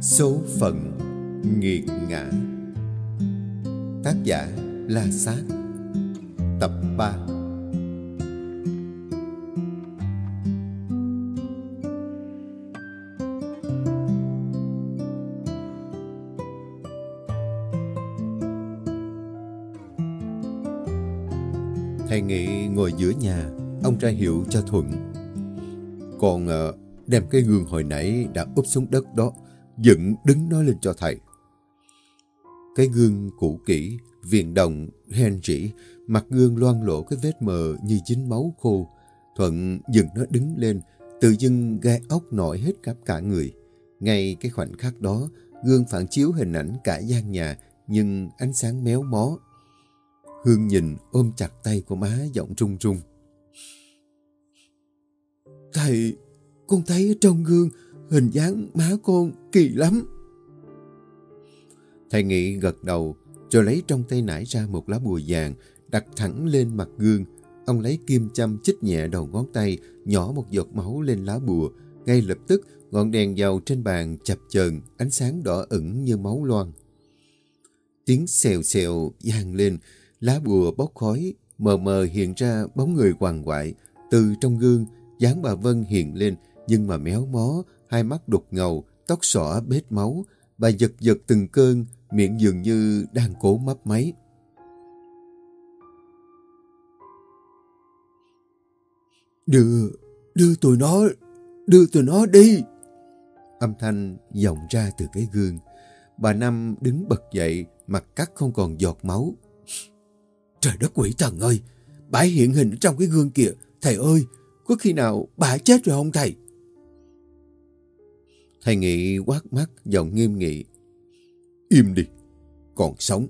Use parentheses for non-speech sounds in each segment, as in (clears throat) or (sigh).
Số phận nghiệt ngã. Tác giả La Sát. Giữa nhà Ông ra hiệu cho Thuận Còn ờ, đem cái gương hồi nãy đã úp xuống đất đó dựng đứng nó lên cho thầy. Cái gương cũ kỹ, viền đồng, hen rỉ, mặt gương loang lộ cái vết mờ như dính máu khô. Thuận dừng nó đứng lên, tự dưng gai ốc nổi hết khắp cả người. Ngay cái khoảnh khắc đó, gương phản chiếu hình ảnh cả gian nhà, nhưng ánh sáng méo mó. Hương nhìn ôm chặt tay của má giọng trung trung. Thầy, con thấy trong gương hình dáng má con kỳ lắm. Thầy Nghị gật đầu, rồi lấy trong tay nải ra một lá bùa vàng, đặt thẳng lên mặt gương. Ông lấy kim châm chích nhẹ đầu ngón tay, nhỏ một giọt máu lên lá bùa. Ngay lập tức, ngọn đèn dầu trên bàn chập chờn, ánh sáng đỏ ửng như máu loang. Tiếng xèo xèo vang lên, lá bùa bốc khói, mờ mờ hiện ra bóng người hoàng quại. Từ trong gương, dáng bà Vân hiện lên, nhưng mà méo mó, hai mắt đục ngầu, tóc xõa bết máu. Bà giật giật từng cơn, miệng dường như đang cố mấp máy. Đưa, đưa tụi nó, đưa tụi nó đi. Âm thanh vọng ra từ cái gương. Bà Năm đứng bật dậy, mặt cắt không còn giọt máu. Trời đất quỷ thần ơi, bà hiện hình trong cái gương kìa. Thầy ơi, có khi nào bà chết rồi không thầy? Thầy Nghị quát mắt, giọng nghiêm nghị. Im đi, còn sống,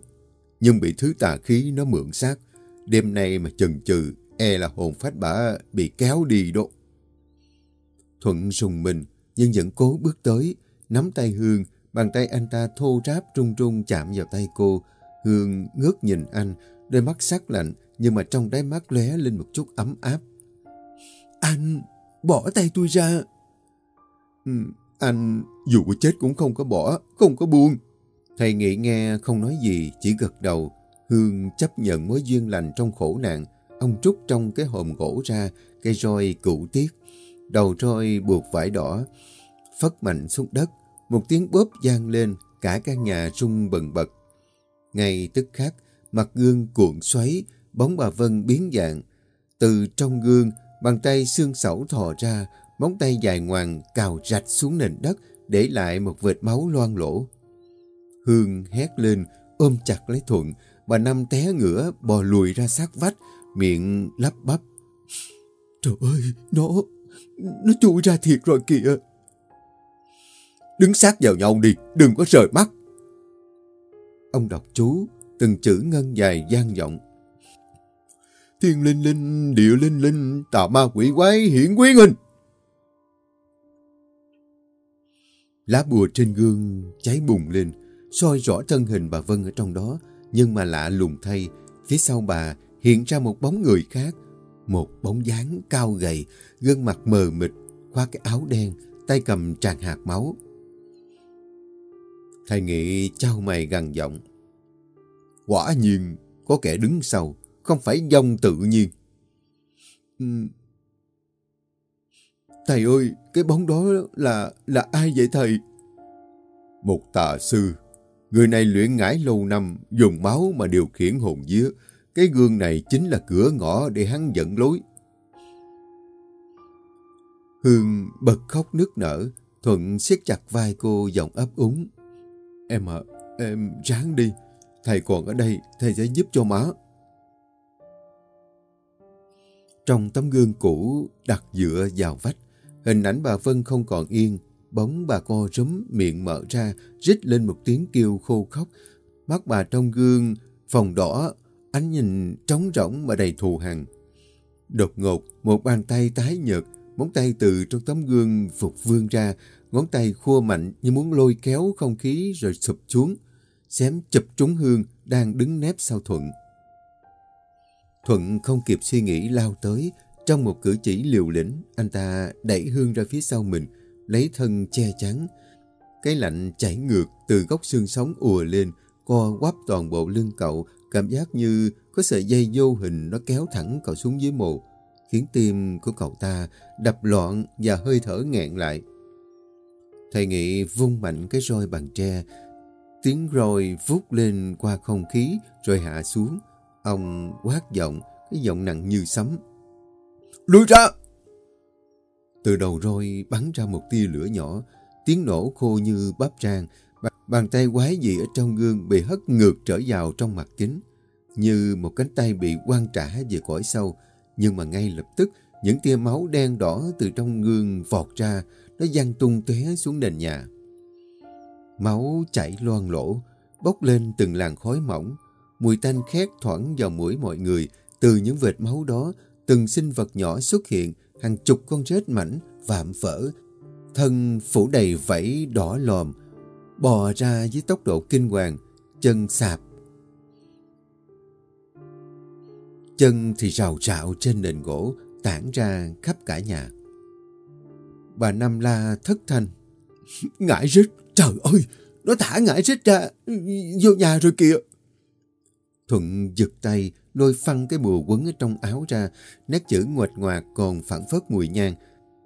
nhưng bị thứ tà khí nó mượn xác. Đêm nay mà chần chừ, e là hồn phách bà bị kéo đi đó. Thuận sùng mình, nhưng vẫn cố bước tới, nắm tay Hương, bàn tay anh ta thô ráp trung trung chạm vào tay cô. Hương ngước nhìn anh, đôi mắt sắc lạnh, nhưng mà trong đáy mắt lóe lên một chút ấm áp. Anh, bỏ tay tôi ra. Ừ, anh dù có chết cũng không có bỏ, không có buông. Thầy nghĩ nghe không nói gì, chỉ gật đầu. Hương chấp nhận mối duyên lành trong khổ nạn. Ông trút trong cái hòm gỗ ra, cây roi cũ tiết. Đầu roi buộc vải đỏ, phất mạnh xuống đất. Một tiếng bóp gian lên, cả căn nhà rung bần bật. Ngay tức khắc, mặt gương cuộn xoáy, bóng bà Vân biến dạng. Từ trong gương, bàn tay xương sẩu thò ra, móng tay dài ngoằng cào rạch xuống nền đất, để lại một vệt máu loang lỗ. Hương hét lên, ôm chặt lấy Thuận, bà Năm té ngửa, bò lùi ra sát vách, miệng lắp bắp. Trời ơi, nó, nó chui ra thiệt rồi kìa. Đứng sát vào nhau đi, đừng có rời mắt. Ông đọc chú, từng chữ ngân dài gian vọng. Thiên linh linh, địa linh linh, tà ma quỷ quái hiển quý hình. Lá bùa trên gương cháy bùng lên, soi rõ thân hình bà Vân ở trong đó, nhưng mà lạ lùng thay, phía sau bà hiện ra một bóng người khác, một bóng dáng cao gầy, gương mặt mờ mịt, khoác cái áo đen, tay cầm tràn hạt máu. Thầy Nghị trao mày gằn giọng. Quả nhiên, có kẻ đứng sau, không phải dông tự nhiên. Ừ. Thầy ơi, cái bóng đó là là ai vậy thầy? Một tà sư. Người này luyện ngải lâu năm, dùng máu mà điều khiển hồn dứa. Cái gương này chính là cửa ngõ để hắn dẫn lối. Hương bật khóc nức nở, Thuận siết chặt vai cô giọng ấp úng. Em ạ, em ráng đi. Thầy còn ở đây, thầy sẽ giúp cho má. Trong tấm gương cũ đặt dựa vào vách, Hình ảnh bà Vân không còn yên, bóng bà co rúm miệng mở ra, rít lên một tiếng kêu khô khóc. Mắt bà trong gương, phòng đỏ, ánh nhìn trống rỗng mà đầy thù hằn. Đột ngột, một bàn tay tái nhợt, Móng tay từ trong tấm gương phục vươn ra, ngón tay khua mạnh như muốn lôi kéo không khí rồi sụp xuống, xém chụp trúng Hương đang đứng nép sau Thuận. Thuận không kịp suy nghĩ lao tới, trong một cử chỉ liều lĩnh, anh ta đẩy Hương ra phía sau mình, lấy thân che chắn. Cái lạnh chảy ngược từ góc xương sống ùa lên, co quắp toàn bộ lưng cậu, cảm giác như có sợi dây vô hình nó kéo thẳng cậu xuống dưới mồ, khiến tim của cậu ta đập loạn và hơi thở nghẹn lại. Thầy Nghị vung mạnh cái roi bằng tre, tiếng roi vút lên qua không khí rồi hạ xuống. Ông quát giọng, cái giọng nặng như sấm. Lùi ra! Từ đầu roi bắn ra một tia lửa nhỏ, tiếng nổ khô như bắp rang, bàn tay quái dị ở trong gương bị hất ngược trở vào trong mặt kính, như một cánh tay bị quăng trả về cõi sâu, nhưng mà ngay lập tức những tia máu đen đỏ từ trong gương vọt ra, nó văng tung tóe xuống nền nhà. Máu chảy loang lỗ, bốc lên từng làn khói mỏng, mùi tanh khét thoảng vào mũi mọi người, từ những vệt máu đó, từng sinh vật nhỏ xuất hiện, hàng chục con rết mảnh, vạm vỡ, thân phủ đầy vảy đỏ lòm, bò ra với tốc độ kinh hoàng, chân sạp. Chân thì rào rạo trên nền gỗ, tản ra khắp cả nhà. Bà Năm La thất thanh. (laughs) Ngại rít, trời ơi, nó thả ngải rít ra, vô nhà rồi kìa. Thuận giật tay, lôi phăng cái bùa quấn ở trong áo ra, nét chữ ngoạch ngoạc còn phản phất mùi nhang.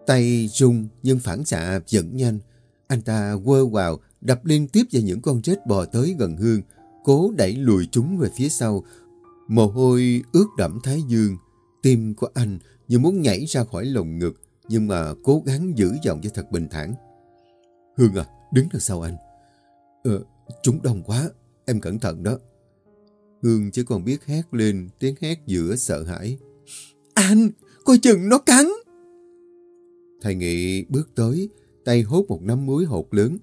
Tay rung nhưng phản xạ vẫn nhanh. Anh ta quơ vào, đập liên tiếp vào những con rết bò tới gần hương, cố đẩy lùi chúng về phía sau. Mồ hôi ướt đẫm thái dương, tim của anh như muốn nhảy ra khỏi lồng ngực, nhưng mà cố gắng giữ giọng cho thật bình thản. Hương à, đứng đằng sau anh. Ờ, chúng đông quá, em cẩn thận đó. Hương chỉ còn biết hét lên, tiếng hét giữa sợ hãi. Anh, coi chừng nó cắn. Thầy Nghị bước tới, tay hốt một nắm muối hột lớn.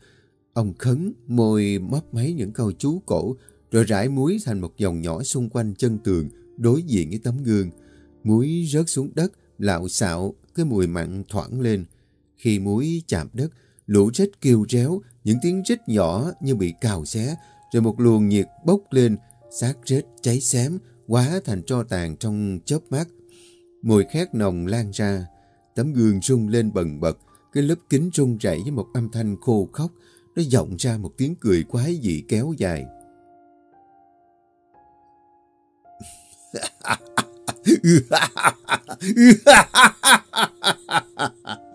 Ông khấn, môi mấp máy những câu chú cổ, rồi rải muối thành một dòng nhỏ xung quanh chân tường, đối diện với tấm gương. Muối rớt xuống đất, lạo xạo, cái mùi mặn thoảng lên. Khi muối chạm đất, lũ rết kêu réo, những tiếng rít nhỏ như bị cào xé, rồi một luồng nhiệt bốc lên, xác rết cháy xém, quá thành tro tàn trong chớp mắt. Mùi khét nồng lan ra, tấm gương rung lên bần bật, cái lớp kính rung rẩy với một âm thanh khô khóc, nó vọng ra một tiếng cười quái dị kéo dài. (laughs) (laughs)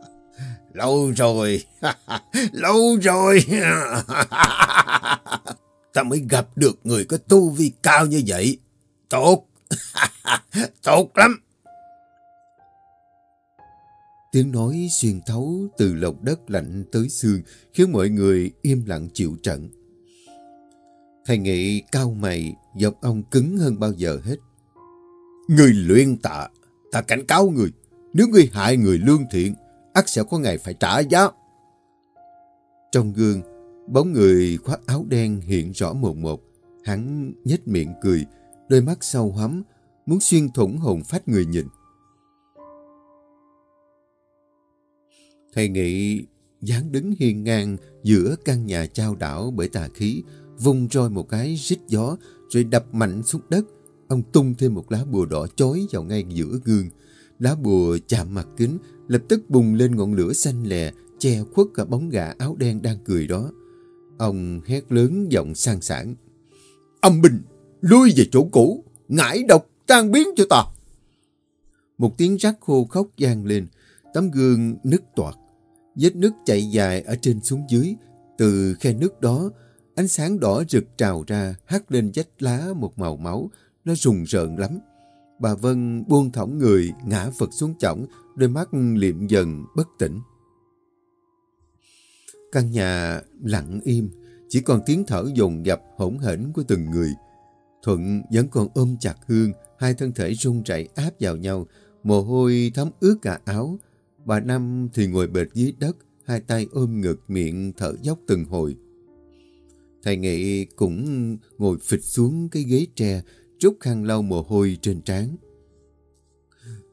lâu rồi, (laughs) lâu rồi. (laughs) Ta mới gặp được người có tu vi cao như vậy. Tốt, (laughs) tốt lắm. Tiếng nói xuyên thấu từ lòng đất lạnh tới xương khiến mọi người im lặng chịu trận. Thầy Nghị cao mày, giọng ông cứng hơn bao giờ hết. Người luyện tạ, ta cảnh cáo người, nếu người hại người lương thiện, ắt sẽ có ngày phải trả giá. Trong gương, bóng người khoác áo đen hiện rõ một một. Hắn nhếch miệng cười, đôi mắt sâu hắm, muốn xuyên thủng hồn phách người nhìn. Thầy nghĩ dáng đứng hiên ngang giữa căn nhà trao đảo bởi tà khí, vung roi một cái rít gió rồi đập mạnh xuống đất. Ông tung thêm một lá bùa đỏ chói vào ngay giữa gương. Lá bùa chạm mặt kính, lập tức bùng lên ngọn lửa xanh lè, che khuất cả bóng gã áo đen đang cười đó. Ông hét lớn giọng sang sảng. Âm bình, lui về chỗ cũ, ngải độc tan biến cho ta. Một tiếng rắc khô khóc gian lên, tấm gương nứt toạc. Vết nước chạy dài ở trên xuống dưới. Từ khe nước đó, ánh sáng đỏ rực trào ra, hắt lên vách lá một màu máu. Nó rùng rợn lắm. Bà Vân buông thõng người, ngã vật xuống chỏng, đôi mắt liệm dần, bất tỉnh. Căn nhà lặng im, chỉ còn tiếng thở dồn dập hỗn hển của từng người. Thuận vẫn còn ôm chặt Hương, hai thân thể run rẩy áp vào nhau, mồ hôi thấm ướt cả áo. Bà Năm thì ngồi bệt dưới đất, hai tay ôm ngực miệng thở dốc từng hồi. Thầy Nghị cũng ngồi phịch xuống cái ghế tre, Trúc khăn lau mồ hôi trên trán.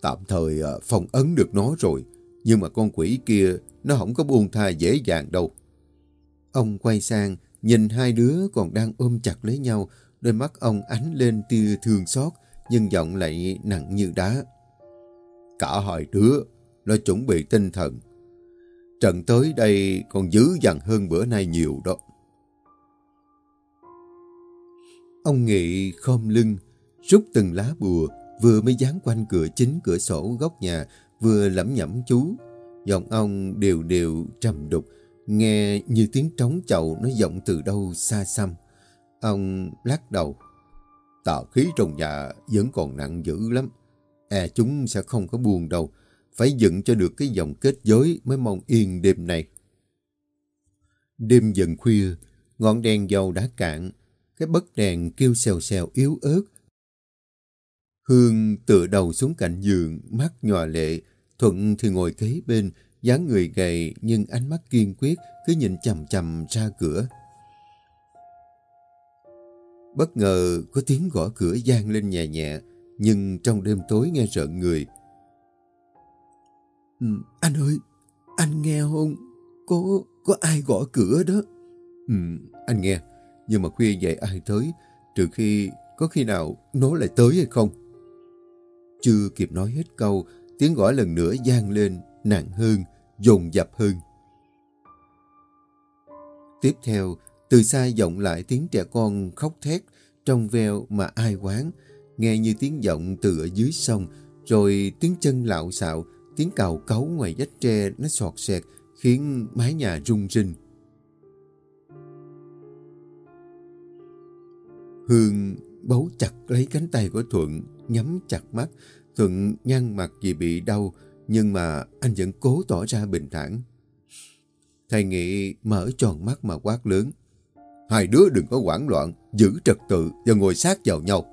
Tạm thời à, phòng ấn được nó rồi, Nhưng mà con quỷ kia nó không có buông tha dễ dàng đâu. Ông quay sang, nhìn hai đứa còn đang ôm chặt lấy nhau, đôi mắt ông ánh lên tia thương xót, nhưng giọng lại nặng như đá. Cả hai đứa, nó chuẩn bị tinh thần. Trận tới đây còn dữ dằn hơn bữa nay nhiều đó. Ông Nghị khom lưng, rút từng lá bùa, vừa mới dán quanh cửa chính cửa sổ góc nhà, vừa lẩm nhẩm chú. Giọng ông đều đều trầm đục, nghe như tiếng trống chậu nó vọng từ đâu xa xăm. Ông lắc đầu. Tà khí trong nhà vẫn còn nặng dữ lắm. E chúng sẽ không có buồn đâu. Phải dựng cho được cái dòng kết giới mới mong yên đêm này. Đêm dần khuya, ngọn đèn dầu đã cạn. Cái bất đèn kêu xèo xèo yếu ớt. Hương tựa đầu xuống cạnh giường, mắt nhòa lệ. Thuận thì ngồi kế bên, dáng người gầy nhưng ánh mắt kiên quyết cứ nhìn chầm chầm ra cửa. Bất ngờ có tiếng gõ cửa gian lên nhẹ nhẹ, nhưng trong đêm tối nghe rợn người. Ừ, anh ơi, anh nghe không? Có, có ai gõ cửa đó? Ừ, anh nghe, nhưng mà khuya vậy ai tới, trừ khi có khi nào nó lại tới hay không? Chưa kịp nói hết câu, tiếng gõ lần nữa gian lên, nặng hơn, dồn dập hơn. Tiếp theo, từ xa vọng lại tiếng trẻ con khóc thét, trong veo mà ai quán, nghe như tiếng vọng từ ở dưới sông, rồi tiếng chân lạo xạo, tiếng cào cấu ngoài vách tre nó sọt sẹt, khiến mái nhà rung rinh. Hương bấu chặt lấy cánh tay của Thuận, nhắm chặt mắt. Thuận nhăn mặt vì bị đau, nhưng mà anh vẫn cố tỏ ra bình thản. Thầy Nghị mở tròn mắt mà quát lớn. Hai đứa đừng có hoảng loạn, giữ trật tự và ngồi sát vào nhau.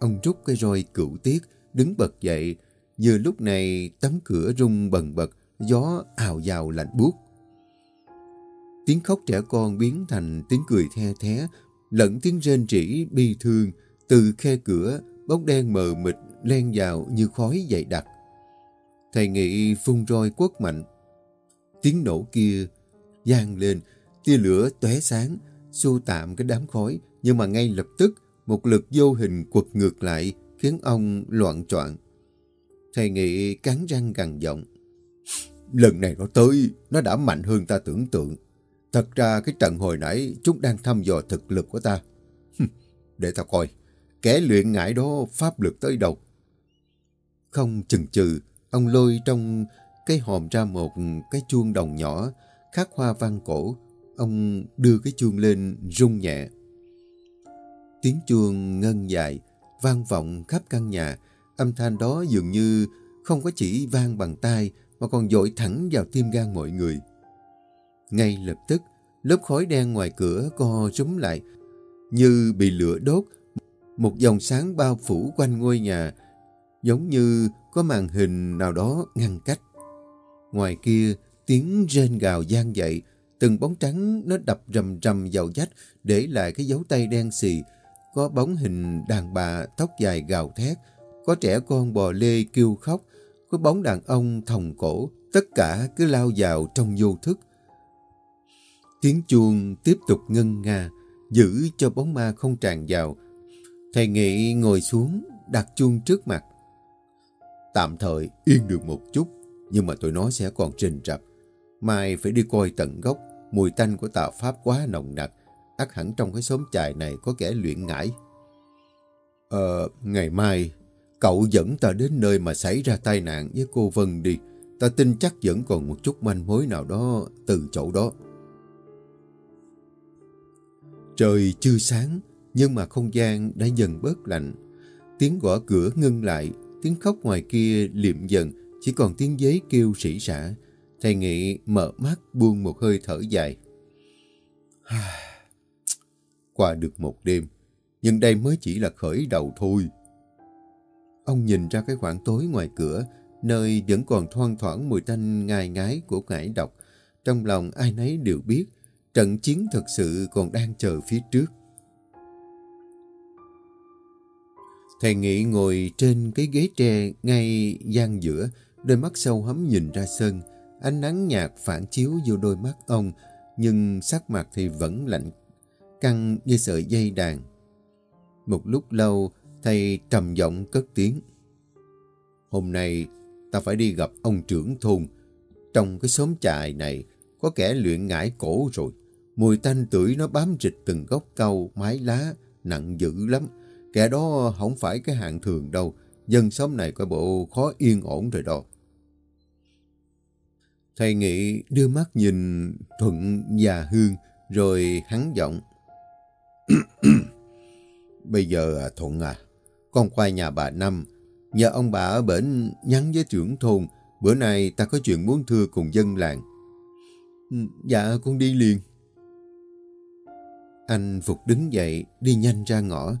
Ông rút cái roi cửu tiết, đứng bật dậy. Vừa lúc này tấm cửa rung bần bật, gió ào vào lạnh buốt. Tiếng khóc trẻ con biến thành tiếng cười the thé, lẫn tiếng rên rỉ bi thương. Từ khe cửa, bóng đen mờ mịt len vào như khói dày đặc. Thầy Nghị phun roi quất mạnh. Tiếng nổ kia gian lên, tia lửa tóe sáng, xua tạm cái đám khói, nhưng mà ngay lập tức một lực vô hình quật ngược lại khiến ông loạn choạng. Thầy Nghị cắn răng gằn giọng. Lần này nó tới, nó đã mạnh hơn ta tưởng tượng. Thật ra cái trận hồi nãy chúng đang thăm dò thực lực của ta. Để ta coi, kẻ luyện ngải đó pháp lực tới đâu. Không chừng chừ, ông lôi trong cái hòm ra một cái chuông đồng nhỏ, khắc hoa văn cổ. Ông đưa cái chuông lên rung nhẹ. Tiếng chuông ngân dài, vang vọng khắp căn nhà. Âm thanh đó dường như không có chỉ vang bằng tai mà còn dội thẳng vào tim gan mọi người. Ngay lập tức, lớp khói đen ngoài cửa co rúm lại, như bị lửa đốt. Một dòng sáng bao phủ quanh ngôi nhà, giống như có màn hình nào đó ngăn cách. Ngoài kia, tiếng rên gào gian dậy, từng bóng trắng nó đập rầm rầm vào vách, để lại cái dấu tay đen xì. Có bóng hình đàn bà tóc dài gào thét, có trẻ con bò lê kêu khóc, có bóng đàn ông thòng cổ, tất cả cứ lao vào trong vô thức. Tiếng chuông tiếp tục ngân nga, giữ cho bóng ma không tràn vào. Thầy Nghị ngồi xuống, đặt chuông trước mặt. Tạm thời yên được một chút, nhưng mà tụi nó sẽ còn trình rập. Mai phải đi coi tận gốc, mùi tanh của tà pháp quá nồng nặc. ắt hẳn trong cái xóm chài này có kẻ luyện ngải. Ờ, ngày mai, cậu dẫn ta đến nơi mà xảy ra tai nạn với cô Vân đi. Ta tin chắc vẫn còn một chút manh mối nào đó từ chỗ đó. Trời chưa sáng, nhưng mà không gian đã dần bớt lạnh. Tiếng gõ cửa ngưng lại, tiếng khóc ngoài kia liệm dần, chỉ còn tiếng giấy kêu sỉ sả. Thầy Nghị mở mắt buông một hơi thở dài. Qua được một đêm, nhưng đây mới chỉ là khởi đầu thôi. Ông nhìn ra cái khoảng tối ngoài cửa, nơi vẫn còn thoang thoảng mùi tanh ngai ngái của ngải độc. Trong lòng ai nấy đều biết, trận chiến thực sự còn đang chờ phía trước. Thầy Nghị ngồi trên cái ghế tre ngay gian giữa, đôi mắt sâu hấm nhìn ra sân. Ánh nắng nhạt phản chiếu vô đôi mắt ông, nhưng sắc mặt thì vẫn lạnh, căng như sợi dây đàn. Một lúc lâu, thầy trầm giọng cất tiếng. Hôm nay, ta phải đi gặp ông trưởng thôn. Trong cái xóm trại này, có kẻ luyện ngải cổ rồi. Mùi tanh tưởi nó bám rịch từng gốc cau, mái lá, nặng dữ lắm. Kẻ đó không phải cái hạng thường đâu. Dân xóm này coi bộ khó yên ổn rồi đó. Thầy Nghị đưa mắt nhìn Thuận và Hương, rồi hắn giọng. (clears throat) Bây giờ à, Thuận à, con qua nhà bà Năm, nhờ ông bà ở bển nhắn với trưởng thôn, bữa nay ta có chuyện muốn thưa cùng dân làng. Ừ, dạ, con đi liền. Anh Phục đứng dậy, đi nhanh ra ngõ.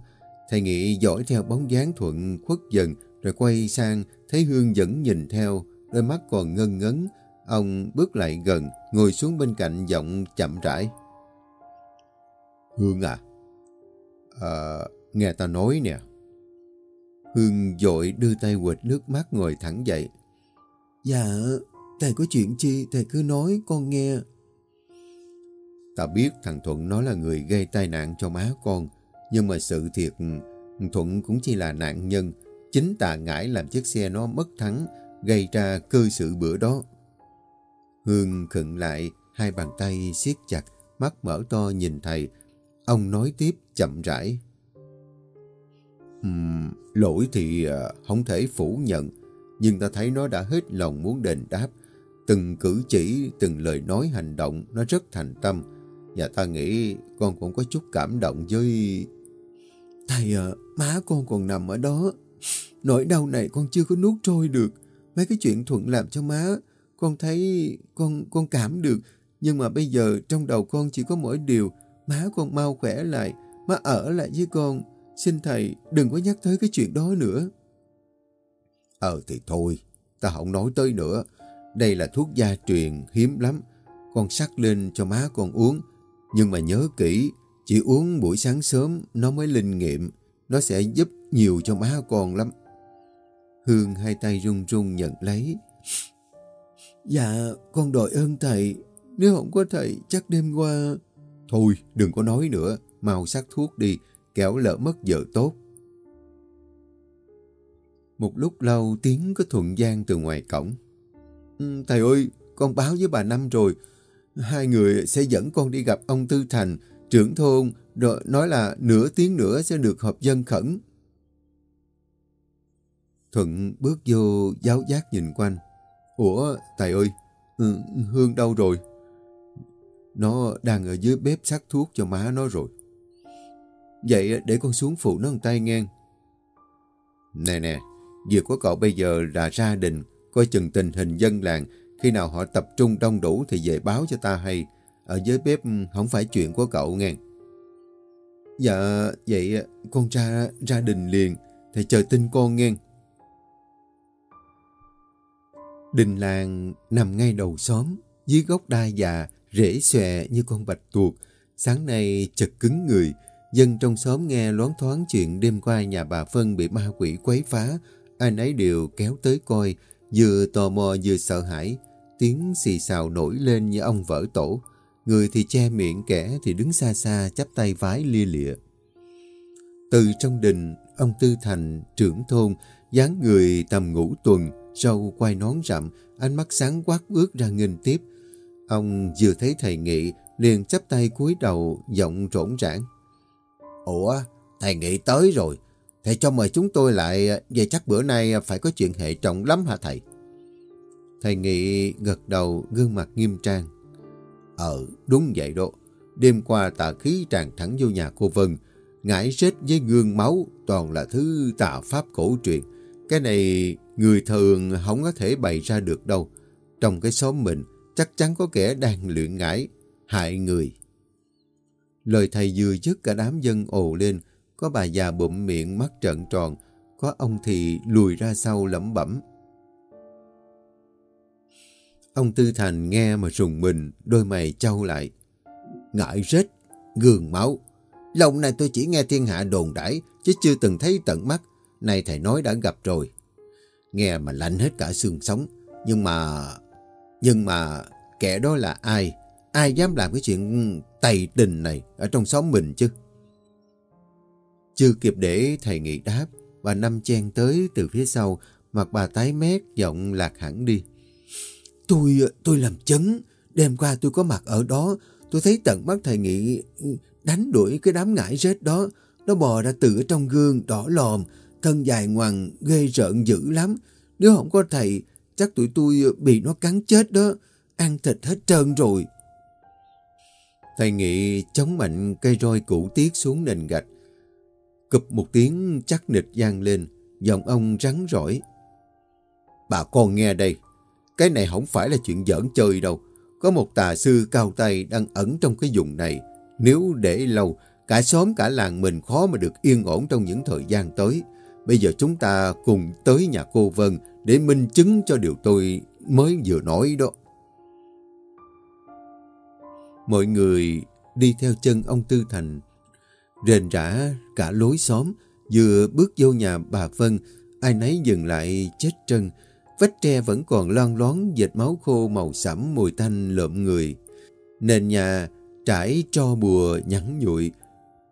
Thầy Nghị dõi theo bóng dáng Thuận khuất dần, rồi quay sang, thấy Hương vẫn nhìn theo, đôi mắt còn ngân ngấn. Ông bước lại gần, ngồi xuống bên cạnh giọng chậm rãi. Hương à, à nghe ta nói nè. Hương dội đưa tay quệt nước mắt ngồi thẳng dậy. Dạ, thầy có chuyện chi, thầy cứ nói con nghe. Ta biết thằng Thuận nó là người gây tai nạn cho má con, nhưng mà sự thiệt Thuận cũng chỉ là nạn nhân. Chính tà ngải làm chiếc xe nó mất thắng, gây ra cơ sự bữa đó. Hương khựng lại, hai bàn tay siết chặt, mắt mở to nhìn thầy. Ông nói tiếp chậm rãi. Uhm, lỗi thì à, không thể phủ nhận, nhưng ta thấy nó đã hết lòng muốn đền đáp. Từng cử chỉ, từng lời nói hành động, nó rất thành tâm. Và ta nghĩ con cũng có chút cảm động với... Thầy à, má con còn nằm ở đó. Nỗi đau này con chưa có nuốt trôi được. Mấy cái chuyện Thuận làm cho má, con thấy con con cảm được. Nhưng mà bây giờ trong đầu con chỉ có mỗi điều, má con mau khỏe lại, má ở lại với con. Xin thầy đừng có nhắc tới cái chuyện đó nữa. Ờ thì thôi, ta không nói tới nữa. Đây là thuốc gia truyền hiếm lắm. Con sắc lên cho má con uống. Nhưng mà nhớ kỹ, chỉ uống buổi sáng sớm nó mới linh nghiệm. Nó sẽ giúp nhiều cho má con lắm. Hương hai tay run run nhận lấy. Dạ, con đội ơn thầy. Nếu không có thầy, chắc đêm qua... Thôi, đừng có nói nữa. Mau sắc thuốc đi, kẻo lỡ mất giờ tốt. Một lúc lâu tiếng có thuận gian từ ngoài cổng. Ừ, thầy ơi, con báo với bà Năm rồi. Hai người sẽ dẫn con đi gặp ông Tư Thành, trưởng thôn, rồi nói là nửa tiếng nữa sẽ được họp dân khẩn. Thuận bước vô giáo giác nhìn quanh. Ủa, tài ơi, ừ, Hương đâu rồi? Nó đang ở dưới bếp sắc thuốc cho má nó rồi. Vậy để con xuống phụ nó một tay ngang. Nè nè, việc của cậu bây giờ là ra đình, coi chừng tình hình dân làng. Khi nào họ tập trung đông đủ thì về báo cho ta hay. Ở dưới bếp ừ, không phải chuyện của cậu nghe. Dạ, vậy à, con ra ra đình liền. Thầy chờ tin con nghe. Đình làng nằm ngay đầu xóm, dưới gốc đa già, rễ xòe như con bạch tuộc. Sáng nay chật cứng người, dân trong xóm nghe loáng thoáng chuyện đêm qua nhà bà Phân bị ma quỷ quấy phá. Ai nấy đều kéo tới coi, vừa tò mò vừa sợ hãi. Tiếng xì xào nổi lên như ông vỡ tổ. Người thì che miệng kẻ thì đứng xa xa chắp tay vái lia lịa. Từ trong đình, ông Tư Thành, trưởng thôn, dáng người tầm ngũ tuần, râu quai nón rậm, ánh mắt sáng quát ước ra nghênh tiếp. Ông vừa thấy thầy Nghị, liền chắp tay cúi đầu, giọng rỗn rãng. Ủa, thầy Nghị tới rồi. Thầy cho mời chúng tôi lại, về chắc bữa nay phải có chuyện hệ trọng lắm hả thầy? Thầy Nghị gật đầu, gương mặt nghiêm trang. Ờ, đúng vậy đó. Đêm qua tà khí tràn thẳng vô nhà cô Vân. Ngải rết với gương máu toàn là thứ tà pháp cổ truyền. Cái này người thường không có thể bày ra được đâu. Trong cái xóm mình chắc chắn có kẻ đang luyện ngải, hại người. Lời thầy vừa dứt cả đám dân ồ lên, có bà già bụm miệng mắt trợn tròn, có ông thì lùi ra sau lẩm bẩm. Ông Tư Thành nghe mà rùng mình, đôi mày trâu lại. Ngại rết, gường máu. Lòng này tôi chỉ nghe thiên hạ đồn đãi chứ chưa từng thấy tận mắt. Này thầy nói đã gặp rồi. Nghe mà lạnh hết cả xương sống. Nhưng mà... Nhưng mà kẻ đó là ai? Ai dám làm cái chuyện tày đình này ở trong xóm mình chứ? Chưa kịp để thầy nghị đáp, bà Năm chen tới từ phía sau, mặt bà tái mét, giọng lạc hẳn đi. Tôi, ờ, tôi làm chứng đêm qua tôi có mặt ở đó, tôi thấy tận mắt thầy nghị ừ, đánh đuổi cái đám ngải rết đó. Nó bò ra từ ở trong gương, đỏ lòm, thân dài ngoằn, ghê rợn dữ lắm. Nếu không có thầy, chắc tụi tôi ờ, bị nó cắn chết đó, ăn thịt hết trơn rồi. Thầy Nghị chống mạnh cây roi củ tiết xuống nền gạch. Cụp một tiếng chắc nịch gian lên, giọng ông rắn rỏi. Bà con nghe đây, cái này không phải là chuyện giỡn chơi đâu. Có một tà sư cao tay đang ẩn trong cái vùng này. Nếu để lâu, cả xóm cả làng mình khó mà được yên ổn trong những thời gian tới. Bây giờ chúng ta cùng tới nhà cô Vân để minh chứng cho điều tôi mới vừa nói đó. Mọi người đi theo chân ông Tư Thành, rền rã cả lối xóm, vừa bước vô nhà bà Vân, ai nấy dừng lại chết trân. Vách tre vẫn còn loan loáng dệt máu khô màu sẫm mùi tanh lợm người. Nền nhà trải tro bùa nhẵn nhụi,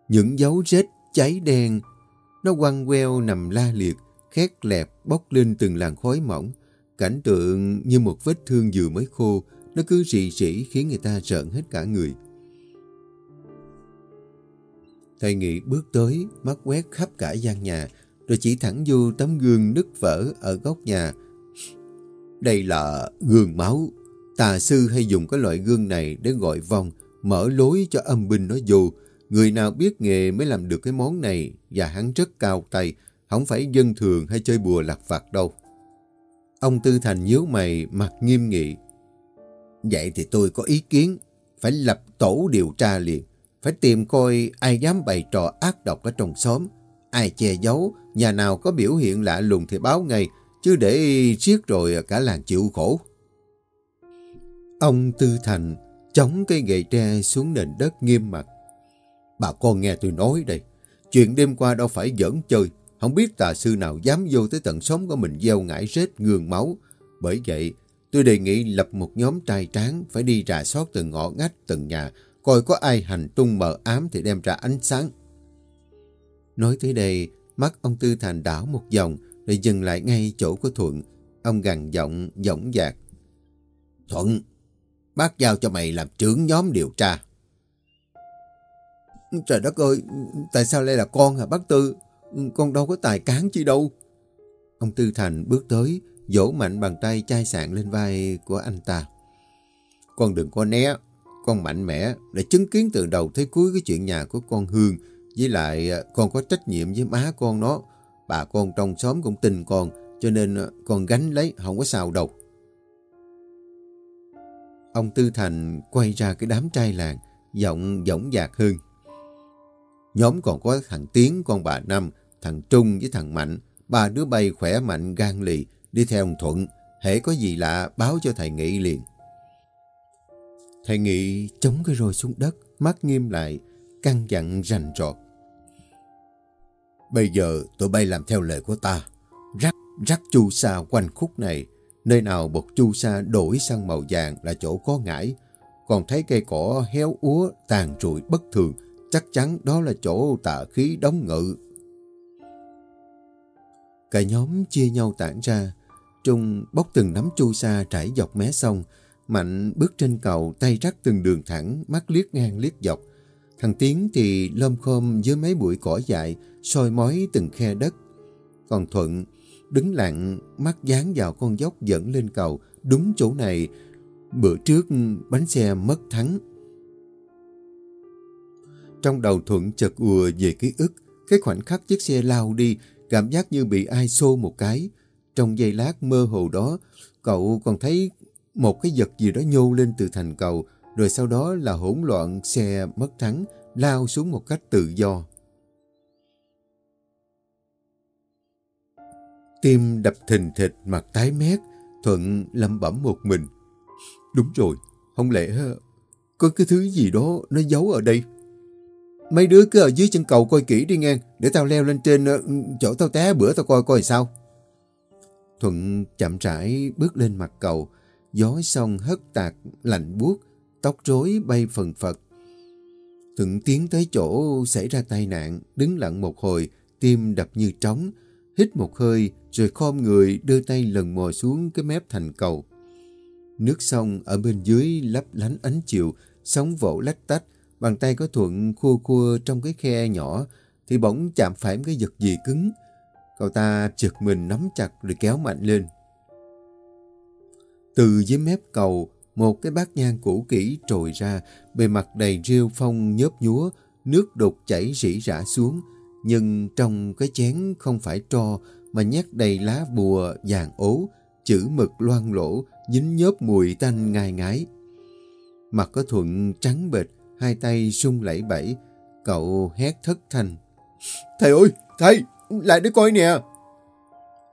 những dấu rết cháy đen. Nó quăng queo nằm la liệt, khét lẹp bốc lên từng làn khói mỏng. Cảnh tượng như một vết thương vừa mới khô, nó cứ rỉ rỉ khiến người ta rợn hết cả người. Thầy Nghị bước tới, mắt quét khắp cả gian nhà, rồi chỉ thẳng vô tấm gương nứt vỡ ở góc nhà. Đây là gương máu. Tà sư hay dùng cái loại gương này để gọi vong, mở lối cho âm binh nó vô. Người nào biết nghề mới làm được cái món này, và hắn rất cao tay, không phải dân thường hay chơi bùa lạc vặt đâu. Ông Tư Thành nhíu mày, mặt nghiêm nghị. Vậy thì tôi có ý kiến, phải lập tổ điều tra liền. Phải tìm coi ai dám bày trò ác độc ở trong xóm. Ai che giấu, nhà nào có biểu hiện lạ lùng thì báo ngay, chứ để siết rồi cả làng chịu khổ. Ông Tư Thành chống cây gậy tre xuống nền đất nghiêm mặt. Bà con nghe tôi nói đây, chuyện đêm qua đâu phải giỡn chơi, không biết tà sư nào dám vô tới tận xóm của mình gieo ngải rết ngường máu. Bởi vậy, tôi đề nghị lập một nhóm trai tráng phải đi rà soát từng ngõ ngách, từng nhà, coi có ai hành tung mờ ám thì đem ra ánh sáng. Nói tới đây, mắt ông Tư Thành đảo một vòng rồi dừng lại ngay chỗ của Thuận. Ông gằn giọng, giọng dạc. Thuận, bác giao cho mày làm trưởng nhóm điều tra. Trời đất ơi, tại sao lại là con hả bác Tư? Con đâu có tài cán chi đâu. Ông Tư Thành bước tới, vỗ mạnh bàn tay chai sạn lên vai của anh ta. Con đừng có né, con mạnh mẽ để chứng kiến từ đầu tới cuối cái chuyện nhà của con Hương. Với lại à, con có trách nhiệm với má con nó. Bà con trong xóm cũng tin con, cho nên ờ, con gánh lấy, không có sao đâu. Ông Tư Thành quay ra cái đám trai làng, giọng dõng dạc hơn. Nhóm còn có thằng Tiến, con bà Năm, thằng Trung với thằng Mạnh, ba đứa bay khỏe mạnh gan lì, đi theo ông Thuận. Hễ có gì lạ báo cho thầy Nghị liền. Thầy Nghị chống cái roi xuống đất, mắt nghiêm lại, căng dặn rành rọt. Bây giờ tụi bay làm theo lời của ta. Rắc, rắc chu sa quanh khúc này. Nơi nào bột chu sa đổi sang màu vàng là chỗ có ngải. Còn thấy cây cỏ héo úa, tàn trụi bất thường, chắc chắn đó là chỗ tà khí đóng ngự. Cả nhóm chia nhau tản ra. Trung bóc từng nắm chu sa trải dọc mé sông, Mạnh bước trên cầu, tay rắc từng đường thẳng, mắt liếc ngang liếc dọc. Thằng Tiến thì lom khom dưới mấy bụi cỏ dại, soi mói từng khe đất. Còn Thuận đứng lặng, mắt dán vào con dốc dẫn lên cầu. Đúng chỗ này, bữa trước bánh xe mất thắng. Trong đầu Thuận chợt ùa về ký ức, cái khoảnh khắc chiếc xe lao đi, cảm giác như bị ai xô một cái. Trong giây lát mơ hồ đó, cậu còn thấy một cái vật gì đó nhô lên từ thành cầu, rồi sau đó là hỗn loạn xe mất thắng, lao xuống một cách tự do. Tim đập thình thịch, mặt tái mét, Thuận lẩm bẩm một mình. Đúng rồi, không lẽ có cái thứ gì đó nó giấu ở đây? Mấy đứa cứ ở dưới chân cầu coi kỹ đi ngang, để tao leo lên trên ờ, chỗ tao té bữa tao coi coi sao. Thuận chậm rãi bước lên mặt cầu, gió sông hất tạc, lạnh buốt, tóc rối bay phần phật. Thuận tiến tới chỗ xảy ra tai nạn, đứng lặng một hồi, tim đập như trống, hít một hơi rồi khom người đưa tay lần mò xuống cái mép thành cầu. Nước sông ở bên dưới lấp lánh ánh chiều, sóng vỗ lách tách, bàn tay có Thuận khua khua trong cái khe nhỏ thì bỗng chạm phải cái vật gì cứng. Cậu ta chực mình nắm chặt rồi kéo mạnh lên. Từ dưới mép cầu, một cái bát nhang cũ kỹ trồi ra, bề mặt đầy rêu phong nhớp nhúa, nước đục chảy rỉ rả xuống. Nhưng trong cái chén không phải tro mà nhét đầy lá bùa vàng ố, chữ mực loang lỗ, dính nhớp mùi tanh ngai ngái. Mặt có thuận trắng bệch, hai tay sung lẫy bẫy, cậu hét thất thanh. Thầy ơi, thầy, lại để coi nè.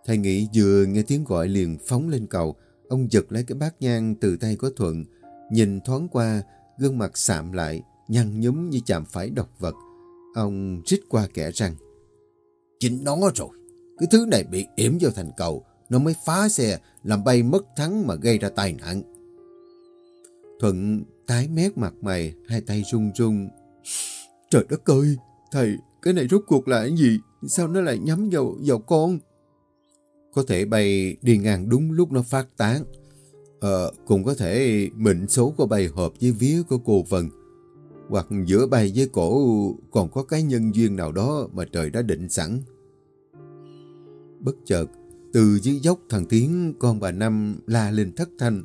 Thầy nghĩ vừa nghe tiếng gọi liền phóng lên cầu, ông giật lấy cái bát nhang từ tay có thuận, nhìn thoáng qua, gương mặt sạm lại, nhăn nhúm như chạm phải độc vật. Ông rít qua kẻ răng. Chính nó rồi, cái thứ này bị yểm vào thành cầu, nó mới phá xe, làm bay mất thắng mà gây ra tai nạn. Thuận tái mét mặt mày, hai tay run run. Trời đất ơi, thầy, cái này rốt cuộc là cái gì? Sao nó lại nhắm vào, vào con? Có thể bay đi ngang đúng lúc nó phát tán. Ờ, cũng có thể mệnh số của bay hợp với vía của cô Vân. Hoặc giữa bay với cổ còn có cái nhân duyên nào đó mà trời đã định sẵn. Bất chợt, từ dưới dốc thằng Tiến con bà Năm la lên thất thanh.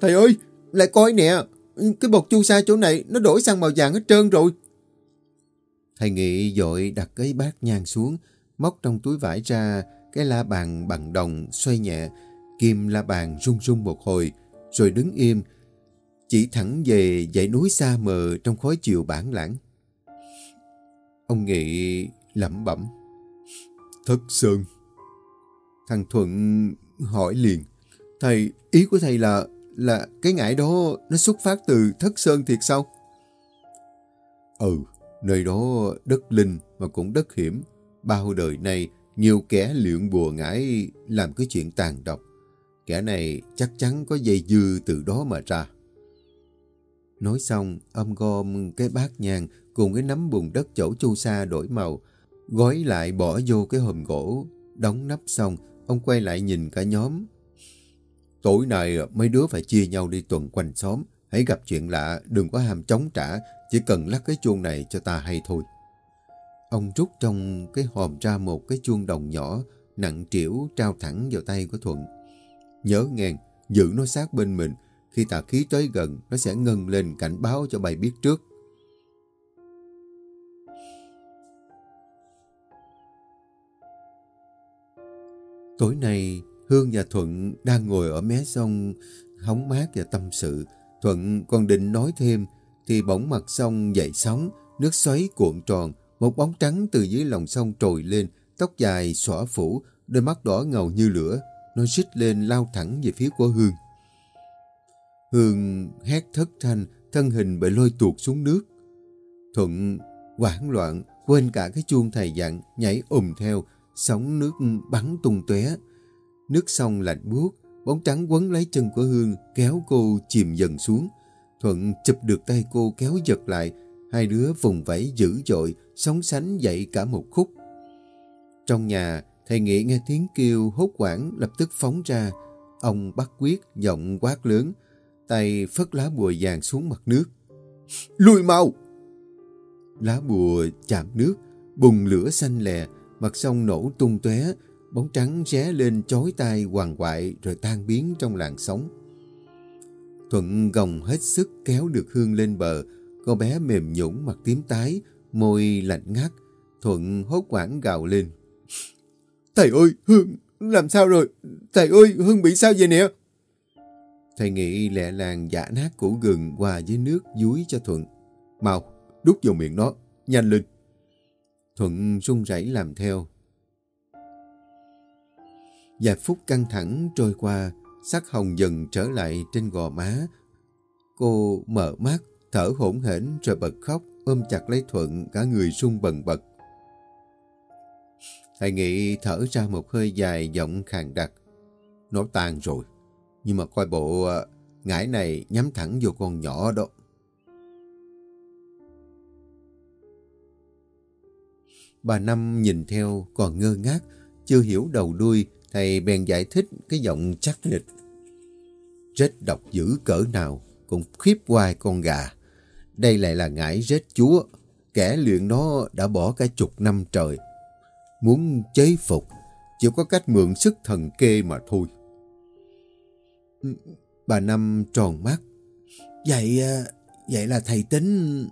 Thầy ơi, lại coi nè, cái bột chu sa chỗ này nó đổi sang màu vàng hết trơn rồi. Thầy Nghị dội đặt cái bát nhang xuống, móc trong túi vải ra cái la bàn bằng đồng xoay nhẹ, kim la bàn rung rung một hồi, rồi đứng im, chỉ thẳng về dãy núi xa mờ trong khói chiều bản lãng. Ông Nghị lẩm bẩm. Thất Sơn. Thằng Thuận hỏi liền. Thầy, ý của thầy là là cái ngải đó nó xuất phát từ Thất Sơn thiệt sao? Ừ, nơi đó đất linh mà cũng đất hiểm. Bao đời nay, nhiều kẻ luyện bùa ngải làm cái chuyện tàn độc. Kẻ này chắc chắn có dây dư từ đó mà ra. Nói xong, ông gom cái bát nhang cùng cái nắm bùn đất chỗ chu sa đổi màu, gói lại bỏ vô cái hòm gỗ, đóng nắp xong, ông quay lại nhìn cả nhóm. Tối nay ờ, mấy đứa phải chia nhau đi tuần quanh xóm, hãy gặp chuyện lạ, đừng có ham chống trả, chỉ cần lắc cái chuông này cho ta hay thôi. Ông rút trong cái hòm ra một cái chuông đồng nhỏ, nặng trĩu trao thẳng vào tay của Thuận. Nhớ ngàn, giữ nó sát bên mình, khi tà khí tới gần, nó sẽ ngân lên cảnh báo cho bay biết trước. Tối nay, Hương và Thuận đang ngồi ở mé sông, hóng mát và tâm sự. Thuận còn định nói thêm, thì bỗng mặt sông dậy sóng, nước xoáy cuộn tròn, một bóng trắng từ dưới lòng sông trồi lên, tóc dài xõa phủ, đôi mắt đỏ ngầu như lửa. Nó xích lên lao thẳng về phía của Hương. Hương hét thất thanh, thân hình bị lôi tuột xuống nước. Thuận hoảng loạn, quên cả cái chuông thầy dặn, nhảy ùm theo, sóng nước bắn tung tóe. Nước sông lạnh buốt, bóng trắng quấn lấy chân của Hương, kéo cô chìm dần xuống. Thuận chụp được tay cô kéo giật lại, hai đứa vùng vẫy dữ dội, sóng sánh dậy cả một khúc. Trong nhà, thầy Nghĩa nghe tiếng kêu hốt quảng lập tức phóng ra. Ông bắt quyết, giọng quát lớn, tay phất lá bùa vàng xuống mặt nước. Lùi mau! Lá bùa chạm nước, bùng lửa xanh lè, mặt sông nổ tung tóe, bóng trắng ré lên chói tai hoàng hoại rồi tan biến trong làn sóng. Thuận gồng hết sức kéo được Hương lên bờ, cô bé mềm nhũn mặt tím tái, môi lạnh ngắt. Thuận hốt quảng gào lên. Thầy ơi, Hương, làm sao rồi? Thầy ơi, Hương bị sao vậy nè? Thầy nghĩ lẹ làng giả nát củ gừng hòa với nước dúi cho Thuận. Mau, đút vào miệng nó, nhanh lên. Thuận run rẩy làm theo. Vài phút căng thẳng trôi qua, sắc hồng dần trở lại trên gò má. Cô mở mắt, thở hổn hển rồi bật khóc, ôm chặt lấy Thuận, cả người run bần bật. Thầy Nghị thở ra một hơi dài giọng khàn đặc. nó tan rồi. Nhưng mà coi bộ à, ngải này nhắm thẳng vô con nhỏ đó. Bà Năm nhìn theo còn ngơ ngác, chưa hiểu đầu đuôi, thầy bèn giải thích cái giọng chắc nịch. Rết độc dữ cỡ nào, cũng khiếp hoài con gà. Đây lại là ngải rết chúa, kẻ luyện nó đã bỏ cả chục năm trời. Muốn chế phục, chỉ có cách mượn sức thần kê mà thôi. Bà Năm tròn mắt. Vậy, à, vậy là thầy tính...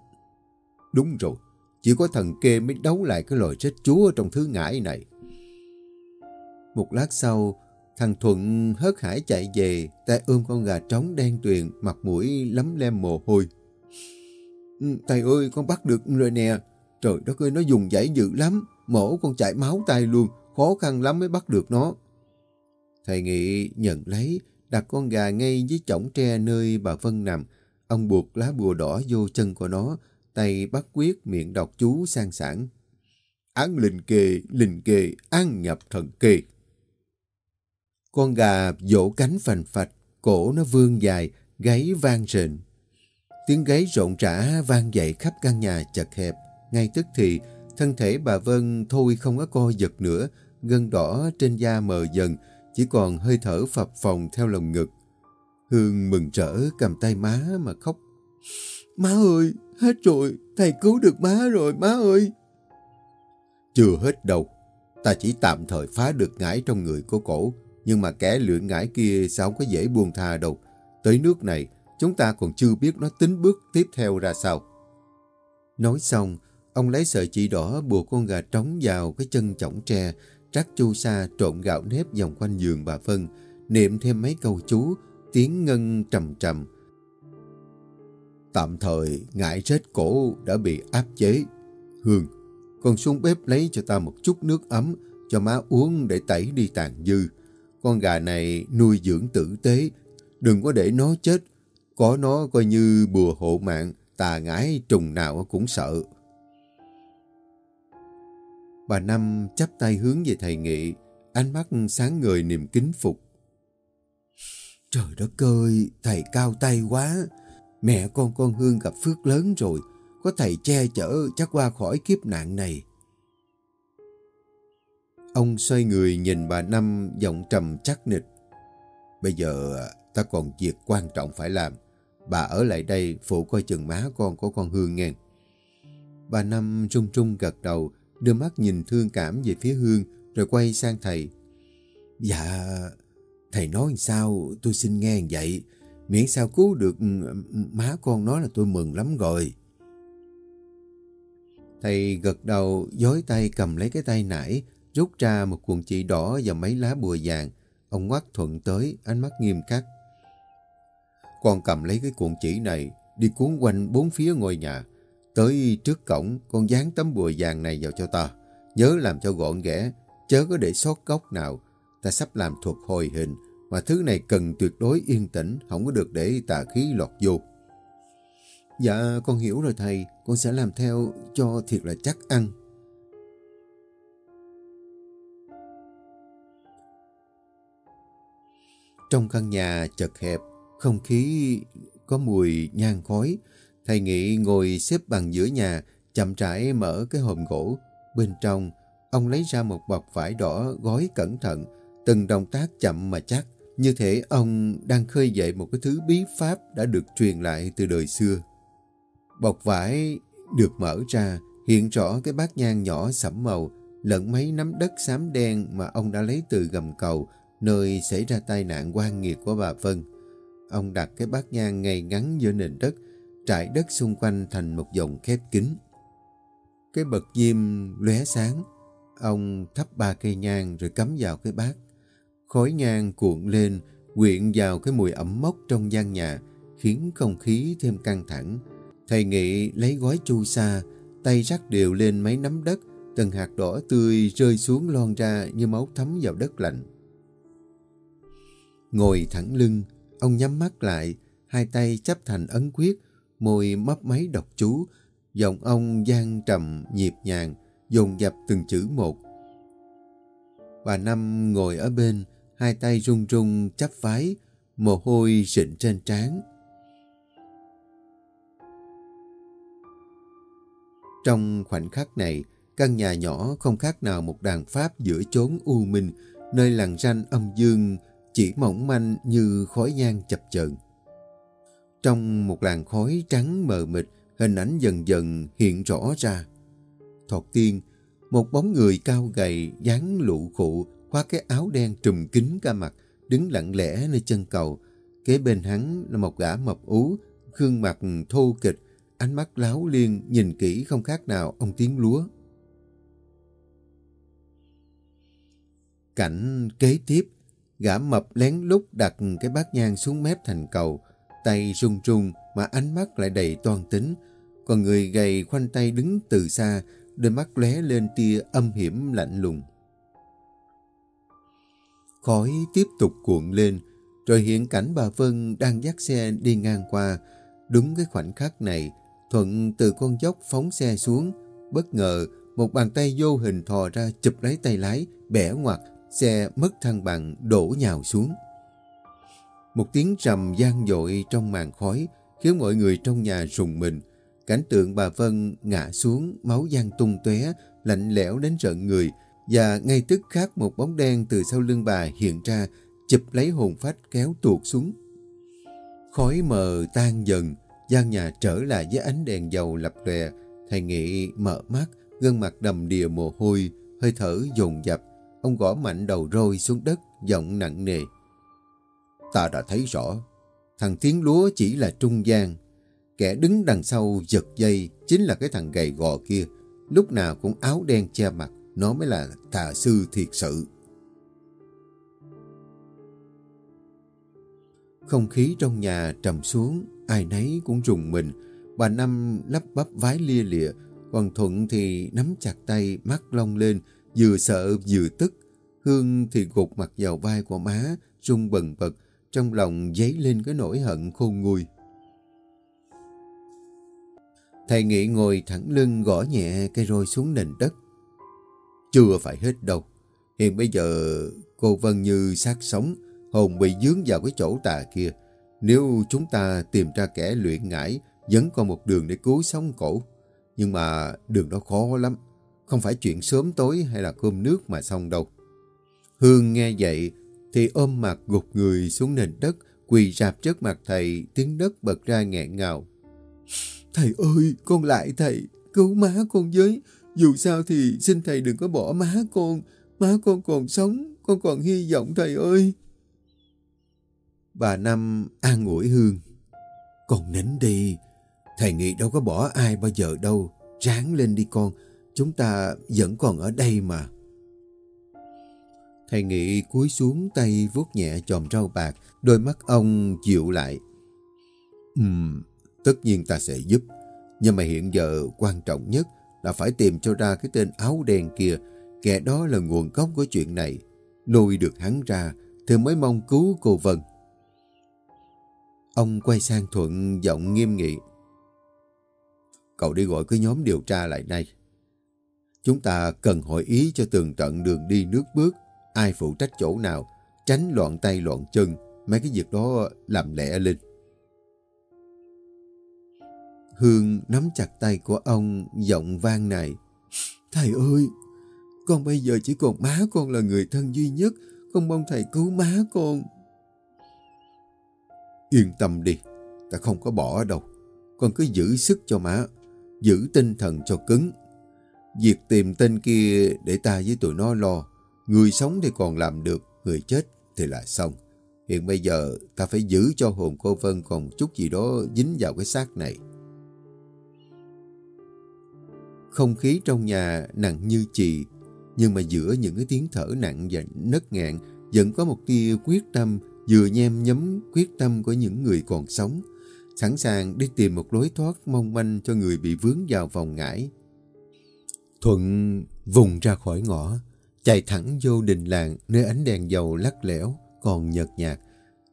Đúng rồi, chỉ có thần kê mới đấu lại cái loài rết chúa trong thứ ngải này. Một lát sau, thằng Thuận hớt hải chạy về, tay ôm con gà trống đen tuyền, mặt mũi lấm lem mồ hôi. Ừ, thầy ơi, con bắt được rồi nè. Trời đất ơi, nó dùng dãy dữ lắm. Mổ con chảy máu tay luôn, khó khăn lắm mới bắt được nó. Thầy Nghị nhận lấy, đặt con gà ngay dưới chổng tre nơi bà Vân nằm. Ông buộc lá bùa đỏ vô chân của nó, tay bắt quyết miệng đọc chú sang sảng. Án linh kê, linh kê, an nhập thần kê. Con gà vỗ cánh phành phạch, cổ nó vươn dài, gáy vang rền. Tiếng gáy rộn rã vang dậy khắp căn nhà chật hẹp. Ngay tức thì, thân thể bà Vân thôi không có co giật nữa, gân đỏ trên da mờ dần, chỉ còn hơi thở phập phồng theo lồng ngực. Hương mừng rỡ cầm tay má mà khóc. Má ơi, hết rồi, thầy cứu được má rồi, má ơi. Chưa hết đâu, ta chỉ tạm thời phá được ngải trong người của cổ, nhưng mà kẻ luyện ngải kia sao có dễ buông tha đâu. Tới nước này, chúng ta còn chưa biết nó tính bước tiếp theo ra sao. Nói xong, ông lấy sợi chỉ đỏ buộc con gà trống vào cái chân chỏng tre, trắc chu sa trộn gạo nếp vòng quanh giường bà phân, niệm thêm mấy câu chú, tiếng ngân trầm trầm. Tạm thời, ngại rết cổ đã bị áp chế. Hương, con xuống bếp lấy cho ta một chút nước ấm, cho má uống để tẩy đi tàn dư. Con gà này nuôi dưỡng tử tế, đừng có để nó chết. Có nó coi như bùa hộ mạng, tà ngái trùng nào cũng sợ. Bà Năm chắp tay hướng về thầy Nghị, ánh mắt sáng ngời niềm kính phục. Trời đất ơi, thầy cao tay quá. Mẹ con con Hương gặp phước lớn rồi, có thầy che chở chắc qua khỏi kiếp nạn này. Ông xoay người nhìn bà Năm giọng trầm chắc nịch. Bây giờ ta còn việc quan trọng phải làm. Bà ở lại đây phụ coi chừng má con của con Hương nghe. Bà Năm trung trung gật đầu, đưa mắt nhìn thương cảm về phía Hương, rồi quay sang thầy. Dạ, thầy nói sao tôi xin nghe vậy. Miễn sao cứu được ừ, má con nó là tôi mừng lắm rồi. Thầy gật đầu, dối tay cầm lấy cái tay nải, rút ra một cuộn chỉ đỏ và mấy lá bùa vàng. Ông ngoắt thuận tới, ánh mắt nghiêm khắc. Con cầm lấy cái cuộn chỉ này, đi cuốn quanh bốn phía ngôi nhà. Tới trước cổng, con dán tấm bùa vàng này vào cho ta. Nhớ làm cho gọn ghẽ, chớ có để sót góc nào. Ta sắp làm thuật hồi hình, mà thứ này cần tuyệt đối yên tĩnh, không có được để tà khí lọt vô. Dạ, con hiểu rồi thầy, con sẽ làm theo cho thiệt là chắc ăn. Trong căn nhà chật hẹp, không khí có mùi nhang khói. Thầy Nghị ngồi xếp bằng giữa nhà, chậm rãi mở cái hòm gỗ. Bên trong, ông lấy ra một bọc vải đỏ gói cẩn thận, từng động tác chậm mà chắc. Như thể ông đang khơi dậy một cái thứ bí pháp đã được truyền lại từ đời xưa. Bọc vải được mở ra, hiện rõ cái bát nhang nhỏ sẫm màu, lẫn mấy nắm đất xám đen mà ông đã lấy từ gầm cầu, nơi xảy ra tai nạn quan nghiệt của bà Vân. Ông đặt cái bát nhang ngay ngắn giữa nền đất, trải đất xung quanh thành một vòng khép kín. Cái bật diêm lóe sáng, ông thắp ba cây nhang rồi cắm vào cái bát. Khói nhang cuộn lên, quyện vào cái mùi ẩm mốc trong gian nhà, khiến không khí thêm căng thẳng. Thầy Nghị lấy gói chu sa, tay rắc đều lên mấy nắm đất, từng hạt đỏ tươi rơi xuống lon ra như máu thấm vào đất lạnh. Ngồi thẳng lưng, ông nhắm mắt lại, hai tay chấp thành ấn quyết, môi mấp máy đọc chú, giọng ông gian trầm nhịp nhàng, dồn dập từng chữ một. Bà Năm ngồi ở bên, hai tay run run chắp vái, mồ hôi rịn trên trán. Trong khoảnh khắc này, căn nhà nhỏ không khác nào một đàn pháp giữa chốn u minh, nơi làng ranh âm dương chỉ mỏng manh như khói nhang chập chờn. Trong một làn khói trắng mờ mịt, hình ảnh dần dần hiện rõ ra. thọt tiên, một bóng người cao gầy, dáng lụ khụ, khoác cái áo đen trùm kín cả mặt, đứng lặng lẽ nơi chân cầu. Kế bên hắn là một gã mập ú, gương mặt thô kịch, ánh mắt láo liên, nhìn kỹ không khác nào ông tiếng lúa. Cảnh kế tiếp, gã mập lén lút đặt cái bát nhang xuống mép thành cầu, tay run run mà ánh mắt lại đầy toan tính. Còn người gầy khoanh tay đứng từ xa, đôi mắt lóe lên tia âm hiểm lạnh lùng. Khói tiếp tục cuộn lên, rồi hiện cảnh bà Vân đang dắt xe đi ngang qua. Đúng cái khoảnh khắc này, Thuận từ con dốc phóng xe xuống. Bất ngờ, một bàn tay vô hình thò ra chụp lấy tay lái, bẻ ngoặt, xe mất thăng bằng, đổ nhào xuống. Một tiếng rầm gian dội trong màn khói, khiến mọi người trong nhà rùng mình. Cảnh tượng bà Vân ngã xuống, máu giang tung tóe, lạnh lẽo đến rợn người, và ngay tức khắc một bóng đen từ sau lưng bà hiện ra, chụp lấy hồn phách kéo tuột xuống. Khói mờ tan dần, gian nhà trở lại với ánh đèn dầu lập lè thầy nghị mở mắt, gương mặt đầm đìa mồ hôi, hơi thở dồn dập. Ông gõ mạnh đầu rôi xuống đất, giọng nặng nề. Ta đã thấy rõ, thằng Thiến Lúa chỉ là trung gian. Kẻ đứng đằng sau giật dây chính là cái thằng gầy gò kia, lúc nào cũng áo đen che mặt, nó mới là tà sư thiệt sự. Không khí trong nhà trầm xuống, ai nấy cũng rùng mình. Bà Năm lắp bắp vái lia lịa, còn Thuận thì nắm chặt tay, mắt long lên, vừa sợ vừa tức. Hương thì gục mặt vào vai của má, rung bần bật, trong lòng dấy lên cái nỗi hận khôn nguôi. Thầy Nghị ngồi thẳng lưng gõ nhẹ cây roi xuống nền đất. Chưa phải hết đâu. Hiện bây giờ cô Vân Như sát sống, hồn bị dướng vào cái chỗ tà kia. Nếu chúng ta tìm ra kẻ luyện ngải, vẫn còn một đường để cứu sống cổ. Nhưng mà đường đó khó lắm. Không phải chuyện sớm tối hay là cơm nước mà xong đâu. Hương nghe vậy thì ôm mặt gục người xuống nền đất, quỳ rạp trước mặt thầy, tiếng đất bật ra nghẹn ngào. Thầy ơi, con lại thầy, cứu má con với. Dù sao thì xin thầy đừng có bỏ má con. Má con còn sống, con còn hy vọng thầy ơi. Bà Năm an ủi Hương. Con nín đi, thầy nghĩ đâu có bỏ ai bao giờ đâu. Ráng lên đi con, chúng ta vẫn còn ở đây mà. Thầy Nghị cúi xuống tay vuốt nhẹ chòm rau bạc, đôi mắt ông dịu lại. Ừm, tất nhiên ta sẽ giúp, nhưng mà hiện giờ quan trọng nhất là phải tìm cho ra cái tên áo đen kia, kẻ đó là nguồn gốc của chuyện này. Nuôi được hắn ra, thì mới mong cứu cô Vân. Ông quay sang Thuận giọng nghiêm nghị. Cậu đi gọi cái nhóm điều tra lại nay. Chúng ta cần hỏi ý cho tường tận đường đi nước bước, ai phụ trách chỗ nào, tránh loạn tay loạn chân, mấy cái việc đó làm lẹ lên. Hương nắm chặt tay của ông, giọng vang này. Thầy ơi, con bây giờ chỉ còn má con là người thân duy nhất, con mong thầy cứu má con. Yên tâm đi, ta không có bỏ đâu. Con cứ giữ sức cho má, giữ tinh thần cho cứng. Việc tìm tên kia để ta với tụi nó lo. Người sống thì còn làm được, người chết thì là xong. Hiện bây giờ ta phải giữ cho hồn cô Vân còn chút gì đó dính vào cái xác này. Không khí trong nhà nặng như chì, nhưng mà giữa những cái tiếng thở nặng và nấc ngạn vẫn có một tia quyết tâm vừa nhem nhấm quyết tâm của những người còn sống, sẵn sàng đi tìm một lối thoát mong manh cho người bị vướng vào vòng ngải. Thuận vùng ra khỏi ngõ, chạy thẳng vô đình làng nơi ánh đèn dầu lắc lẽo còn nhợt nhạt.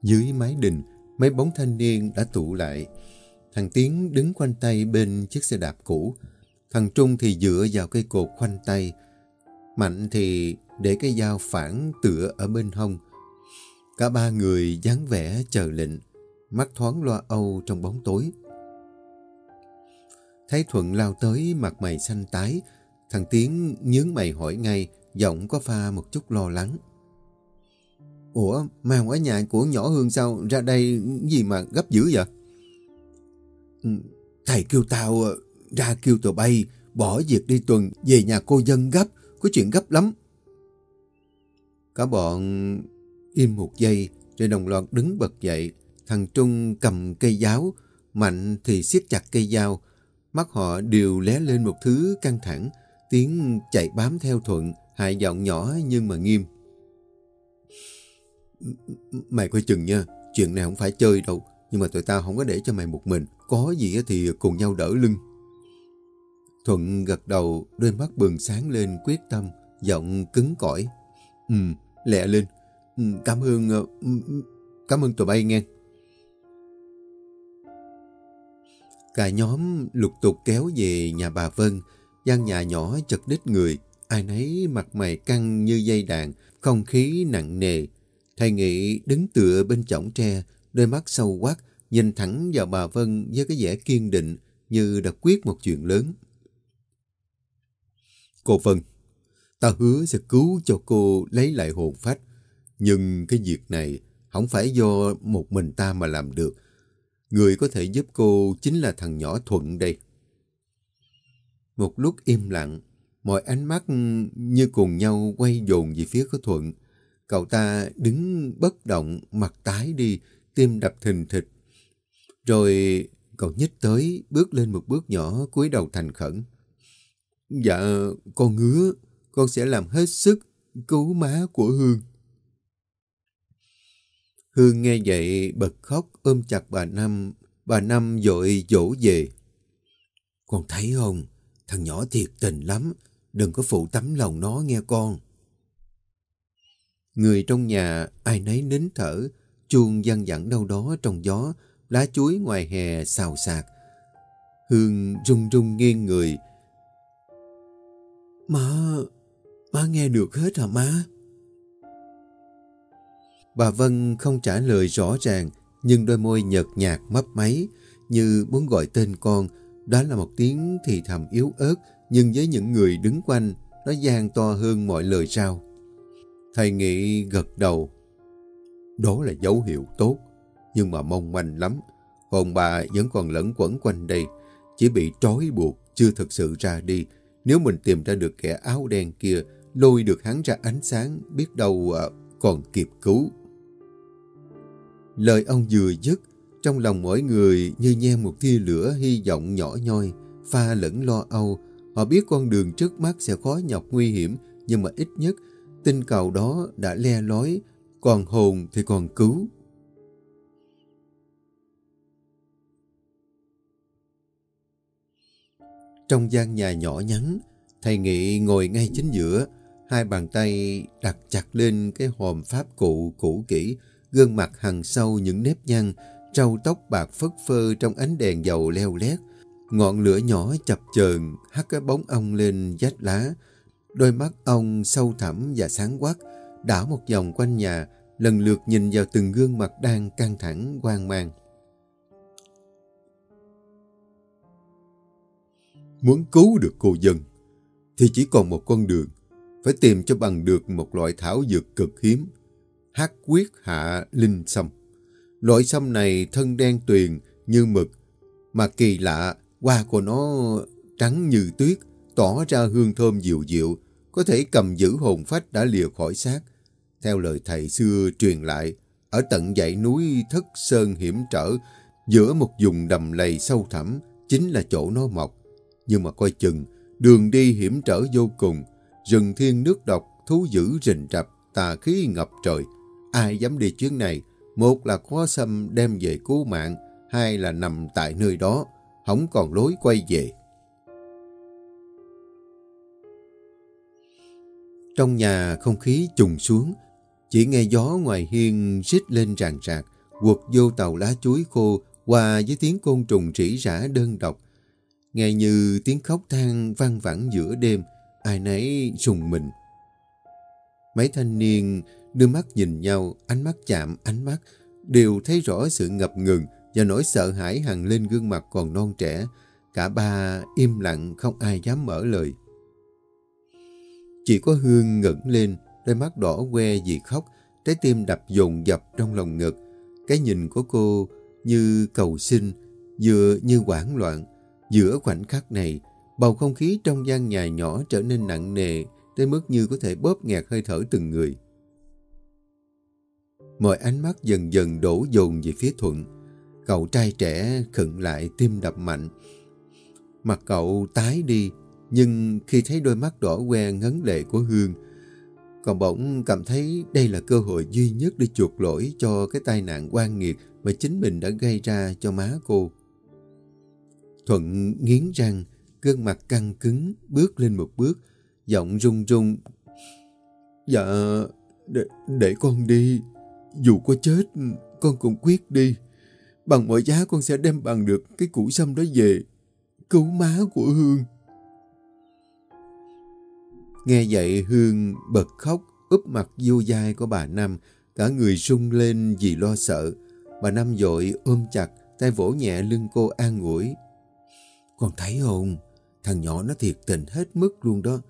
Dưới mái đình, mấy bóng thanh niên đã tụ lại. Thằng Tiến đứng quanh tay bên chiếc xe đạp cũ. Thằng Trung thì dựa vào cây cột khoanh tay. Mạnh thì để cái dao phản tựa ở bên hông. Cả ba người dáng vẻ chờ lệnh, mắt thoáng loa âu trong bóng tối. Thấy Thuận lao tới mặt mày xanh tái, thằng Tiến nhướng mày hỏi ngay, giọng có pha một chút lo lắng. Ủa, mà ở nhà của nhỏ Hương sao ra đây gì mà gấp dữ vậy? Ừ, thầy kêu tao ờ, ra kêu tụi bay, bỏ việc đi tuần, về nhà cô dân gấp, có chuyện gấp lắm. Cả bọn im một giây, rồi đồng loạt đứng bật dậy. Thằng Trung cầm cây giáo, Mạnh thì siết chặt cây dao. Mắt họ đều lé lên một thứ căng thẳng, tiếng chạy bám theo Thuận, hại giọng nhỏ nhưng mà nghiêm. Mày coi chừng nha, chuyện này không phải chơi đâu, nhưng mà tụi tao không có để cho mày một mình, có gì thì cùng nhau đỡ lưng. Thuận gật đầu, đôi mắt bừng sáng lên quyết tâm, giọng cứng cỏi. Ừ, lẹ lên. Ừ, cảm ơn, ờ, ừ, ừ, cảm ơn tụi bay nghe. Cả nhóm lục tục kéo về nhà bà Vân, gian nhà nhỏ chật đít người, ai nấy mặt mày căng như dây đàn, không khí nặng nề. Thầy Nghị đứng tựa bên chõng tre, đôi mắt sâu quát, nhìn thẳng vào bà Vân với cái vẻ kiên định như đã quyết một chuyện lớn. Cô Vân, ta hứa sẽ cứu cho cô lấy lại hồn phách. Nhưng cái việc này không phải do một mình ta mà làm được. Người có thể giúp cô chính là thằng nhỏ Thuận đây. Một lúc im lặng, mọi ánh mắt như cùng nhau quay dồn về phía của Thuận. Cậu ta đứng bất động, mặt tái đi, tim đập thình thịch. Rồi cậu nhích tới, bước lên một bước nhỏ, cúi đầu thành khẩn. Dạ, con ngứa, con sẽ làm hết sức cứu má của Hương. Hương nghe vậy bật khóc ôm chặt bà Năm. Bà Năm dội dỗ về. Con thấy không? Thằng nhỏ thiệt tình lắm. Đừng có phụ tấm lòng nó nghe con. Người trong nhà ai nấy nín thở. Chuông văng vẳng đâu đó trong gió. Lá chuối ngoài hè xào xạc. Hương rung rung nghiêng người. Má, má nghe được hết hả má? Bà Vân không trả lời rõ ràng, nhưng đôi môi nhợt nhạt mấp máy, như muốn gọi tên con. Đó là một tiếng thì thầm yếu ớt, nhưng với những người đứng quanh, nó gian to hơn mọi lời sao. Thầy Nghị gật đầu. Đó là dấu hiệu tốt, nhưng mà mong manh lắm. Hồn bà vẫn còn lẫn quẩn quanh đây, chỉ bị trói buộc, chưa thực sự ra đi. Nếu mình tìm ra được kẻ áo đen kia, lôi được hắn ra ánh sáng, biết đâu à, còn kịp cứu. Lời ông vừa dứt, trong lòng mỗi người như nhe một tia lửa hy vọng nhỏ nhoi, pha lẫn lo âu. Họ biết con đường trước mắt sẽ khó nhọc nguy hiểm, nhưng mà ít nhất tinh cầu đó đã le lói, còn hồn thì còn cứu. Trong gian nhà nhỏ nhắn, thầy Nghị ngồi ngay chính giữa, hai bàn tay đặt chặt lên cái hòm pháp cụ cũ kỹ, gương mặt hằn sâu những nếp nhăn, Râu tóc bạc phất phơ trong ánh đèn dầu leo lét. Ngọn lửa nhỏ chập chờn hắt cái bóng ông lên vách lá. Đôi mắt ông sâu thẳm và sáng quắc, đảo một vòng quanh nhà, lần lượt nhìn vào từng gương mặt đang căng thẳng, hoang mang. Muốn cứu được cô dân, thì chỉ còn một con đường, phải tìm cho bằng được một loại thảo dược cực hiếm, hát quyết hạ linh sâm. Loại sâm này thân đen tuyền như mực, mà kỳ lạ, hoa của nó trắng như tuyết, tỏ ra hương thơm dịu dịu, có thể cầm giữ hồn phách đã lìa khỏi xác. Theo lời thầy xưa truyền lại, ở tận dãy núi Thất Sơn hiểm trở, giữa một vùng đầm lầy sâu thẳm, chính là chỗ nó mọc. Nhưng mà coi chừng, đường đi hiểm trở vô cùng, rừng thiên nước độc, thú dữ rình rập, tà khí ngập trời. Ai dám đi chuyến này, một là khó xâm đem về cứu mạng, hai là nằm tại nơi đó, không còn lối quay về. Trong nhà không khí trùng xuống, chỉ nghe gió ngoài hiên rít lên ràng rạc, quật vô tàu lá chuối khô hòa với tiếng côn trùng rỉ rả đơn độc. Nghe như tiếng khóc than vang vẳng giữa đêm, ai nấy rùng mình. Mấy thanh niên đưa mắt nhìn nhau, ánh mắt chạm ánh mắt, đều thấy rõ sự ngập ngừng và nỗi sợ hãi hằng lên gương mặt còn non trẻ. Cả ba im lặng không ai dám mở lời. Chỉ có Hương ngẩng lên, đôi mắt đỏ que vì khóc, trái tim đập dồn dập trong lòng ngực. Cái nhìn của cô như cầu xin, vừa như hoảng loạn. Giữa khoảnh khắc này, bầu không khí trong gian nhà nhỏ trở nên nặng nề, đến mức như có thể bóp nghẹt hơi thở từng người. Mọi ánh mắt dần dần đổ dồn về phía Thuận. Cậu trai trẻ khựng lại tim đập mạnh. Mặt cậu tái đi, nhưng khi thấy đôi mắt đỏ que ngấn lệ của Hương, còn bỗng cảm thấy đây là cơ hội duy nhất để chuộc lỗi cho cái tai nạn quan nghiệt mà chính mình đã gây ra cho má cô. Thuận nghiến răng, gương mặt căng cứng, bước lên một bước, giọng run run. Dạ, để, để con đi. Dù có chết, con cũng quyết đi. Bằng mọi giá con sẽ đem bằng được cái củ sâm đó về. Cứu má của Hương. Nghe vậy Hương bật khóc, úp mặt vô dai của bà Năm, cả người sung lên vì lo sợ. Bà Năm dội ôm chặt, tay vỗ nhẹ lưng cô an ủi. Con thấy không? Thằng nhỏ nó thiệt tình hết mức luôn đó.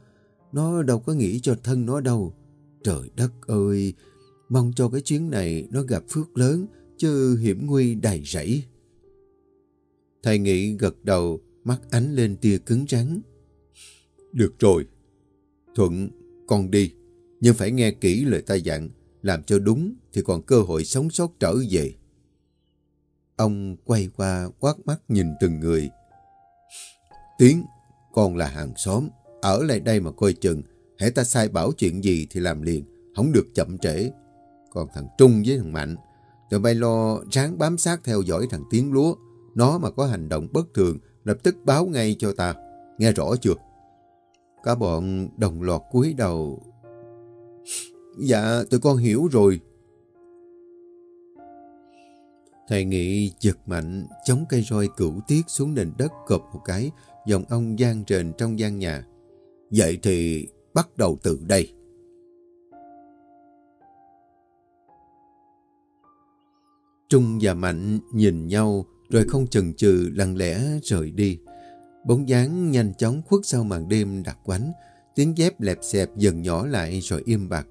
Nó đâu có nghĩ cho thân nó đâu. Trời đất ơi! Mong cho cái chuyến này nó gặp phước lớn, chứ hiểm nguy đầy rẫy. Thầy nghĩ gật đầu, mắt ánh lên tia cứng rắn. Được rồi, Thuận, con đi, nhưng phải nghe kỹ lời ta dặn, làm cho đúng thì còn cơ hội sống sót trở về. Ông quay qua quát mắt nhìn từng người. Tiến, con là hàng xóm, ở lại đây mà coi chừng, hãy ta sai bảo chuyện gì thì làm liền, không được chậm trễ. Còn thằng Trung với thằng Mạnh, tụi bay lo ráng bám sát theo dõi thằng Tiến lúa, nó mà có hành động bất thường, lập tức báo ngay cho ta, nghe rõ chưa? Cả bọn đồng loạt cúi đầu. Dạ, tụi con hiểu rồi. Thầy Nghị giật mạnh, chống cây roi cửu tiết xuống nền đất cộp một cái, dòng ông gian trền trong gian nhà. Vậy thì bắt đầu từ đây. Trung và Mạnh nhìn nhau rồi không chần chừ lặng lẽ rời đi. Bóng dáng nhanh chóng khuất sau màn đêm đặc quánh, tiếng dép lẹp xẹp dần nhỏ lại rồi im bặt.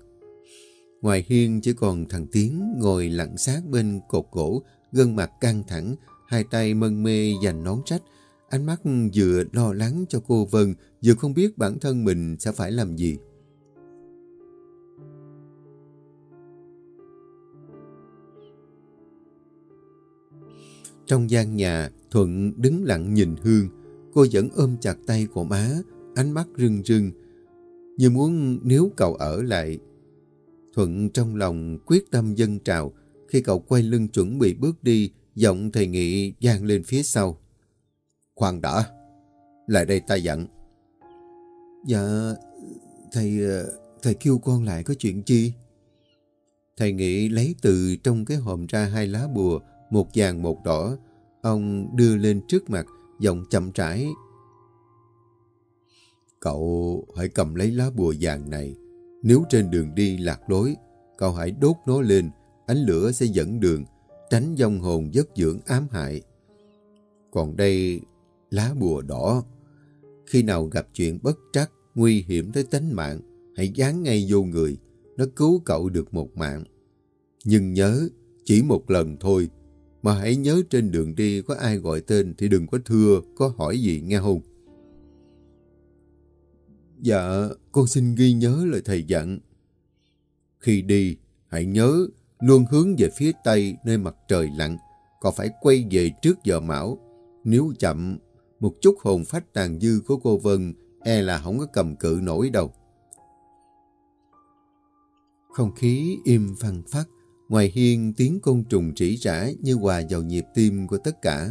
Ngoài hiên chỉ còn thằng Tiến ngồi lặng sát bên cột gỗ, gương mặt căng thẳng, hai tay mân mê dành nón trách, ánh mắt vừa lo lắng cho cô Vân, vừa không biết bản thân mình sẽ phải làm gì. Trong gian nhà, Thuận đứng lặng nhìn Hương. Cô vẫn ôm chặt tay của má, ánh mắt rưng rưng. Như muốn nếu cậu ở lại. Thuận trong lòng quyết tâm dân trào. Khi cậu quay lưng chuẩn bị bước đi, giọng thầy nghị gian lên phía sau. Khoan đã, lại đây ta dặn. Dạ, thầy, ờ, thầy kêu con lại có chuyện chi? Thầy nghị lấy từ trong cái hòm ra hai lá bùa, một vàng một đỏ. Ông đưa lên trước mặt, giọng chậm rãi. Cậu hãy cầm lấy lá bùa vàng này. Nếu trên đường đi lạc lối, cậu hãy đốt nó lên, ánh lửa sẽ dẫn đường, tránh dòng hồn giấc dưỡng ám hại. Còn đây, lá bùa đỏ. Khi nào gặp chuyện bất trắc, nguy hiểm tới tính mạng, hãy dán ngay vô người, nó cứu cậu được một mạng. Nhưng nhớ, chỉ một lần thôi, mà hãy nhớ trên đường đi có ai gọi tên thì đừng có thưa, có hỏi gì nghe không? Dạ, con xin ghi nhớ lời thầy dặn. Khi đi, hãy nhớ luôn hướng về phía Tây nơi mặt trời lặn, còn phải quay về trước giờ mão. Nếu chậm, một chút hồn phách tàn dư của cô Vân e là không có cầm cự nổi đâu. Không khí im phăng phát, Ngoài hiên tiếng côn trùng rỉ rả như hòa vào nhịp tim của tất cả.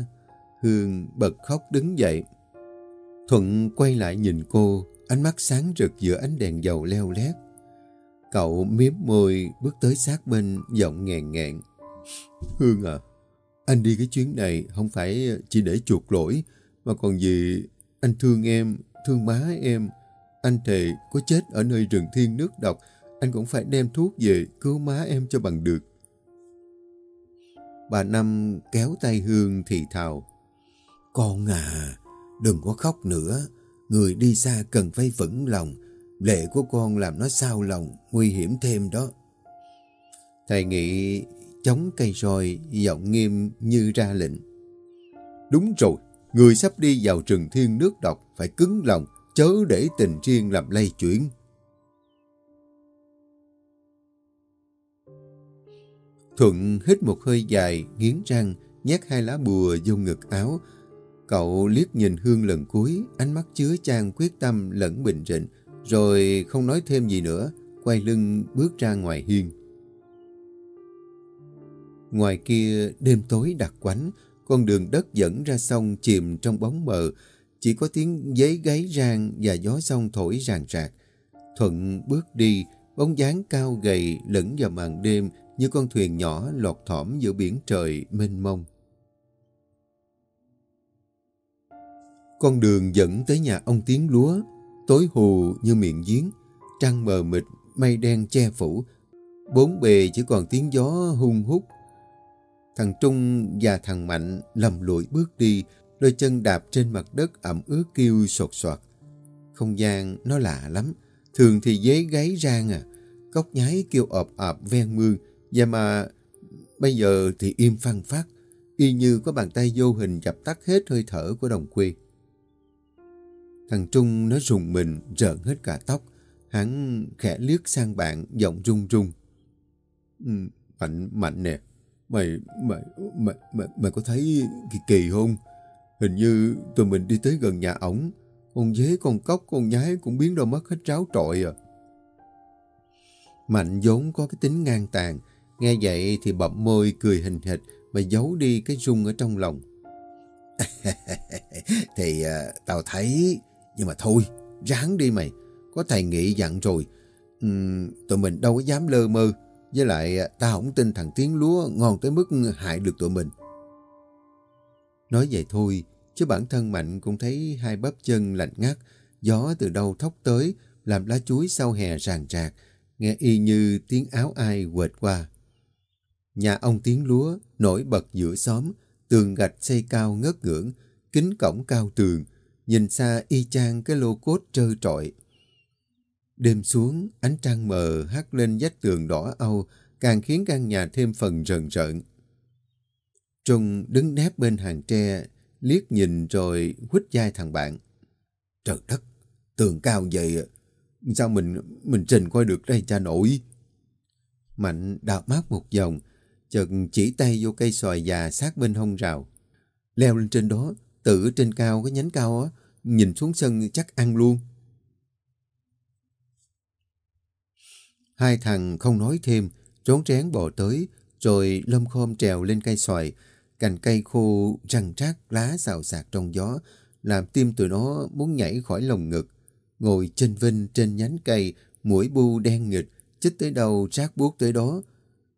Hương bật khóc đứng dậy. Thuận quay lại nhìn cô, ánh mắt sáng rực giữa ánh đèn dầu leo lét. Cậu miếm môi bước tới sát bên giọng nghẹn nghẹn. Hương à, anh đi cái chuyến này không phải chỉ để chuộc lỗi, mà còn vì anh thương em, thương má em. Anh thề có chết ở nơi rừng thiên nước độc, anh cũng phải đem thuốc về cứu má em cho bằng được. Bà Năm kéo tay Hương thì thào. Con à, đừng có khóc nữa. Người đi xa cần phải vững lòng. Lệ của con làm nó sao lòng, nguy hiểm thêm đó. Thầy Nghị chống cây roi, giọng nghiêm như ra lệnh. Đúng rồi, người sắp đi vào rừng thiên nước độc phải cứng lòng, chớ để tình riêng làm lây chuyển. Thuận hít một hơi dài, nghiến răng, nhét hai lá bùa vô ngực áo. Cậu liếc nhìn Hương lần cuối, ánh mắt chứa chan quyết tâm lẫn bình rịnh, rồi không nói thêm gì nữa, quay lưng bước ra ngoài hiên. Ngoài kia đêm tối đặc quánh, con đường đất dẫn ra sông chìm trong bóng mờ, chỉ có tiếng giấy gáy rang và gió sông thổi ràng rạc. Thuận bước đi, bóng dáng cao gầy lẫn vào màn đêm như con thuyền nhỏ lọt thỏm giữa biển trời mênh mông. Con đường dẫn tới nhà ông Tiến Lúa, tối hù như miệng giếng, trăng mờ mịt, mây đen che phủ, bốn bề chỉ còn tiếng gió hung hút. Thằng Trung và thằng Mạnh lầm lụi bước đi, đôi chân đạp trên mặt đất ẩm ướt kêu sột soạt. Không gian nó lạ lắm, thường thì dế gáy rang à, cốc nhái kêu ọp ọp ven mương, và mà bây giờ thì im phăng phát, y như có bàn tay vô hình dập tắt hết hơi thở của đồng quê. Thằng Trung nó rùng mình, rợn hết cả tóc. Hắn khẽ liếc sang bạn, giọng run run. Ừ, mạnh, mạnh nè. Mày, mày, mày, mày, mày có thấy kỳ kỳ không? Hình như tụi mình đi tới gần nhà ổng. Con dế, con cóc, con nhái cũng biến đâu mất hết ráo trọi à. Mạnh vốn có cái tính ngang tàn. Nghe vậy thì bậm môi cười hình hịch mà giấu đi cái rung ở trong lòng. (laughs) thì à, tao thấy nhưng mà thôi, ráng đi mày. Có thầy nghị dặn rồi. Uhm, tụi mình đâu có dám lơ mơ. Với lại ờ, tao không tin thằng Tiến Lúa ngon tới mức hại được tụi mình. Nói vậy thôi, chứ bản thân Mạnh cũng thấy hai bắp chân lạnh ngắt. Gió từ đâu thốc tới, làm lá chuối sau hè ràng rạc. Nghe y như tiếng áo ai quệt qua. Nhà ông tiếng Lúa nổi bật giữa xóm, tường gạch xây cao ngất ngưỡng, kính cổng cao tường, nhìn xa y chang cái lô cốt trơ trọi. Đêm xuống, ánh trăng mờ hắt lên vách tường đỏ âu, càng khiến căn nhà thêm phần rần rợn. Trung đứng nép bên hàng tre, liếc nhìn rồi quýt vai thằng bạn. Trời đất, tường cao vậy, sao mình mình trình coi được đây cha nội Mạnh đào mát một vòng, chợt chỉ tay vô cây xoài già sát bên hông rào. Leo lên trên đó, tự trên cao cái nhánh cao á, nhìn xuống sân chắc ăn luôn. Hai thằng không nói thêm, trốn trén bò tới, rồi lâm khom trèo lên cây xoài. Cành cây khô răng rác lá xào xạc trong gió, làm tim tụi nó muốn nhảy khỏi lồng ngực. Ngồi trên vinh trên nhánh cây, mũi bu đen nghịch, chích tới đầu rác buốt tới đó.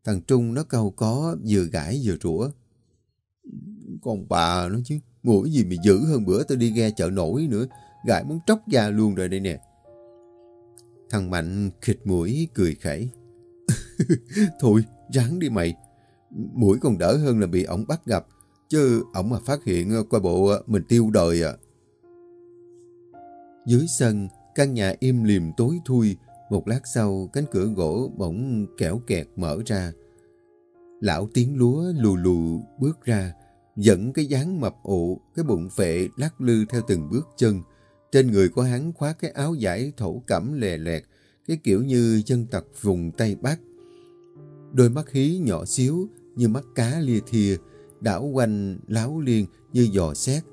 Thằng Trung nó câu có, vừa gãi vừa rủa. Còn bà nó chứ, mũi gì mà dữ hơn bữa tôi đi ghe chợ nổi nữa, gãi muốn tróc da luôn rồi đây nè. Thằng Mạnh khịt mũi cười khẩy. (laughs) Thôi, ráng đi mày. Mũi còn đỡ hơn là bị ổng bắt gặp, chứ ổng mà phát hiện ờ, qua bộ ờ, mình tiêu đời à. Dưới sân, căn nhà im liềm tối thui, một lát sau cánh cửa gỗ bỗng kẻo kẹt mở ra. Lão tiếng lúa lù lù bước ra, dẫn cái dáng mập ụ, cái bụng phệ lắc lư theo từng bước chân. Trên người của hắn khoác cái áo giải thổ cẩm lè lẹt, cái kiểu như dân tộc vùng Tây Bắc. Đôi mắt hí nhỏ xíu như mắt cá lia thìa, đảo quanh láo liên như giò xét.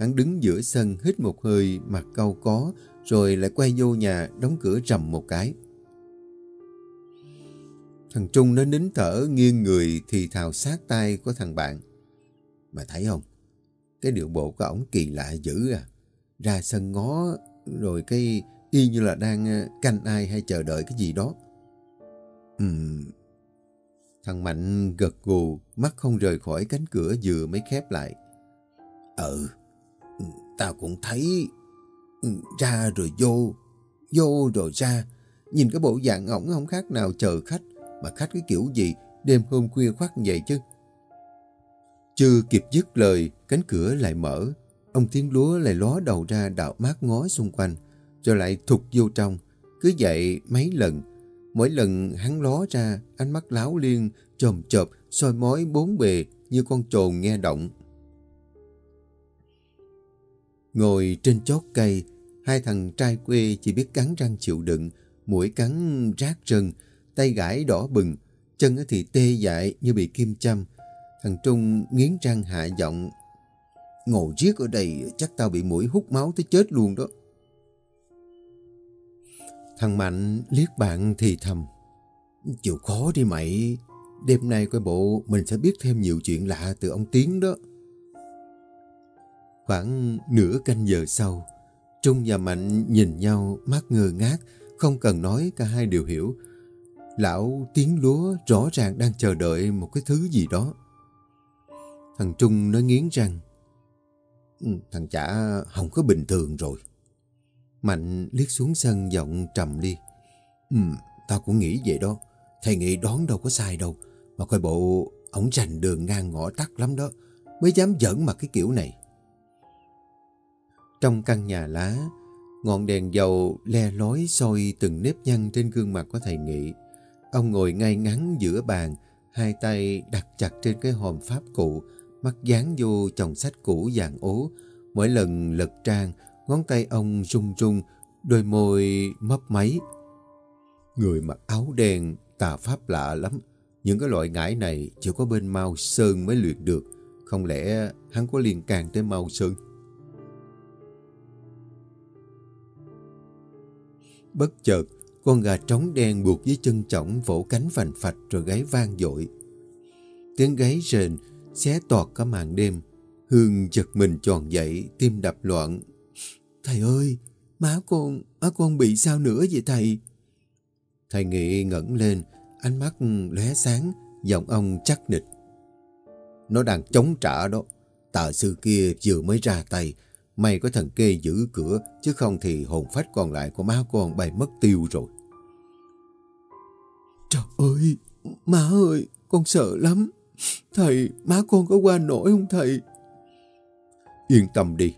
Hắn đứng giữa sân hít một hơi mặt câu có, rồi lại quay vô nhà đóng cửa rầm một cái. Thằng Trung nó nín thở nghiêng người thì thào sát tay của thằng bạn. Mà thấy không? Cái điệu bộ của ổng kỳ lạ dữ à. Ra sân ngó rồi cái y như là đang ờ, canh ai hay chờ đợi cái gì đó. Ừm. Thằng Mạnh gật gù, mắt không rời khỏi cánh cửa vừa mới khép lại. Ừ, tao cũng thấy ừ, ra rồi vô, vô rồi ra. Nhìn cái bộ dạng ổng không khác nào chờ khách. Mà khách cái kiểu gì đêm hôm khuya khoắt vậy chứ. Chưa kịp dứt lời, cánh cửa lại mở. Ông tiếng lúa lại ló đầu ra đạo mát ngó xung quanh, rồi lại thụt vô trong. Cứ vậy mấy lần, mỗi lần hắn ló ra, ánh mắt láo liên, chồm chộp, soi mói bốn bề như con trồn nghe động. Ngồi trên chót cây, hai thằng trai quê chỉ biết cắn răng chịu đựng, mũi cắn rác rần, tay gãi đỏ bừng, chân thì tê dại như bị kim châm. Thằng Trung nghiến răng hạ giọng, ngồi riết ở đây chắc tao bị mũi hút máu tới chết luôn đó. Thằng Mạnh liếc bạn thì thầm, chịu khó đi mày, đêm nay coi bộ mình sẽ biết thêm nhiều chuyện lạ từ ông Tiến đó. Khoảng nửa canh giờ sau, Trung và Mạnh nhìn nhau mắt ngơ ngác, không cần nói cả hai đều hiểu. Lão tiếng lúa rõ ràng đang chờ đợi một cái thứ gì đó. Thằng Trung nói nghiến răng. Ừ, thằng chả không có bình thường rồi. Mạnh liếc xuống sân giọng trầm đi. Ừ, tao cũng nghĩ vậy đó. Thầy nghĩ đoán đâu có sai đâu. Mà coi bộ ổng rành đường ngang ngõ tắt lắm đó. Mới dám giỡn mặt cái kiểu này. Trong căn nhà lá, ngọn đèn dầu le lói soi từng nếp nhăn trên gương mặt của thầy Nghị. Ông ngồi ngay ngắn giữa bàn, hai tay đặt chặt trên cái hòm pháp cụ, mắt dán vô chồng sách cũ dạng ố. Mỗi lần lật trang, ngón tay ông rung rung, đôi môi mấp máy. Người mặc áo đen, tà pháp lạ lắm. Những cái loại ngải này chỉ có bên Mao Sơn mới luyện được. Không lẽ hắn có liên can tới Mao Sơn? Bất chợt, con gà trống đen buộc với chân chỏng vỗ cánh phành phạch rồi gáy vang dội. Tiếng gáy rền, xé toạt cả màn đêm. Hương giật mình tròn dậy, tim đập loạn. Thầy ơi, má con, má con bị sao nữa vậy thầy? Thầy Nghị ngẩng lên, ánh mắt lóe sáng, giọng ông chắc nịch. Nó đang chống trả đó. Tà sư kia vừa mới ra tay, May có thần kê giữ cửa, chứ không thì hồn phách còn lại của má con bay mất tiêu rồi. Trời ơi, má ơi, con sợ lắm. Thầy, má con có qua nổi không thầy? Yên tâm đi,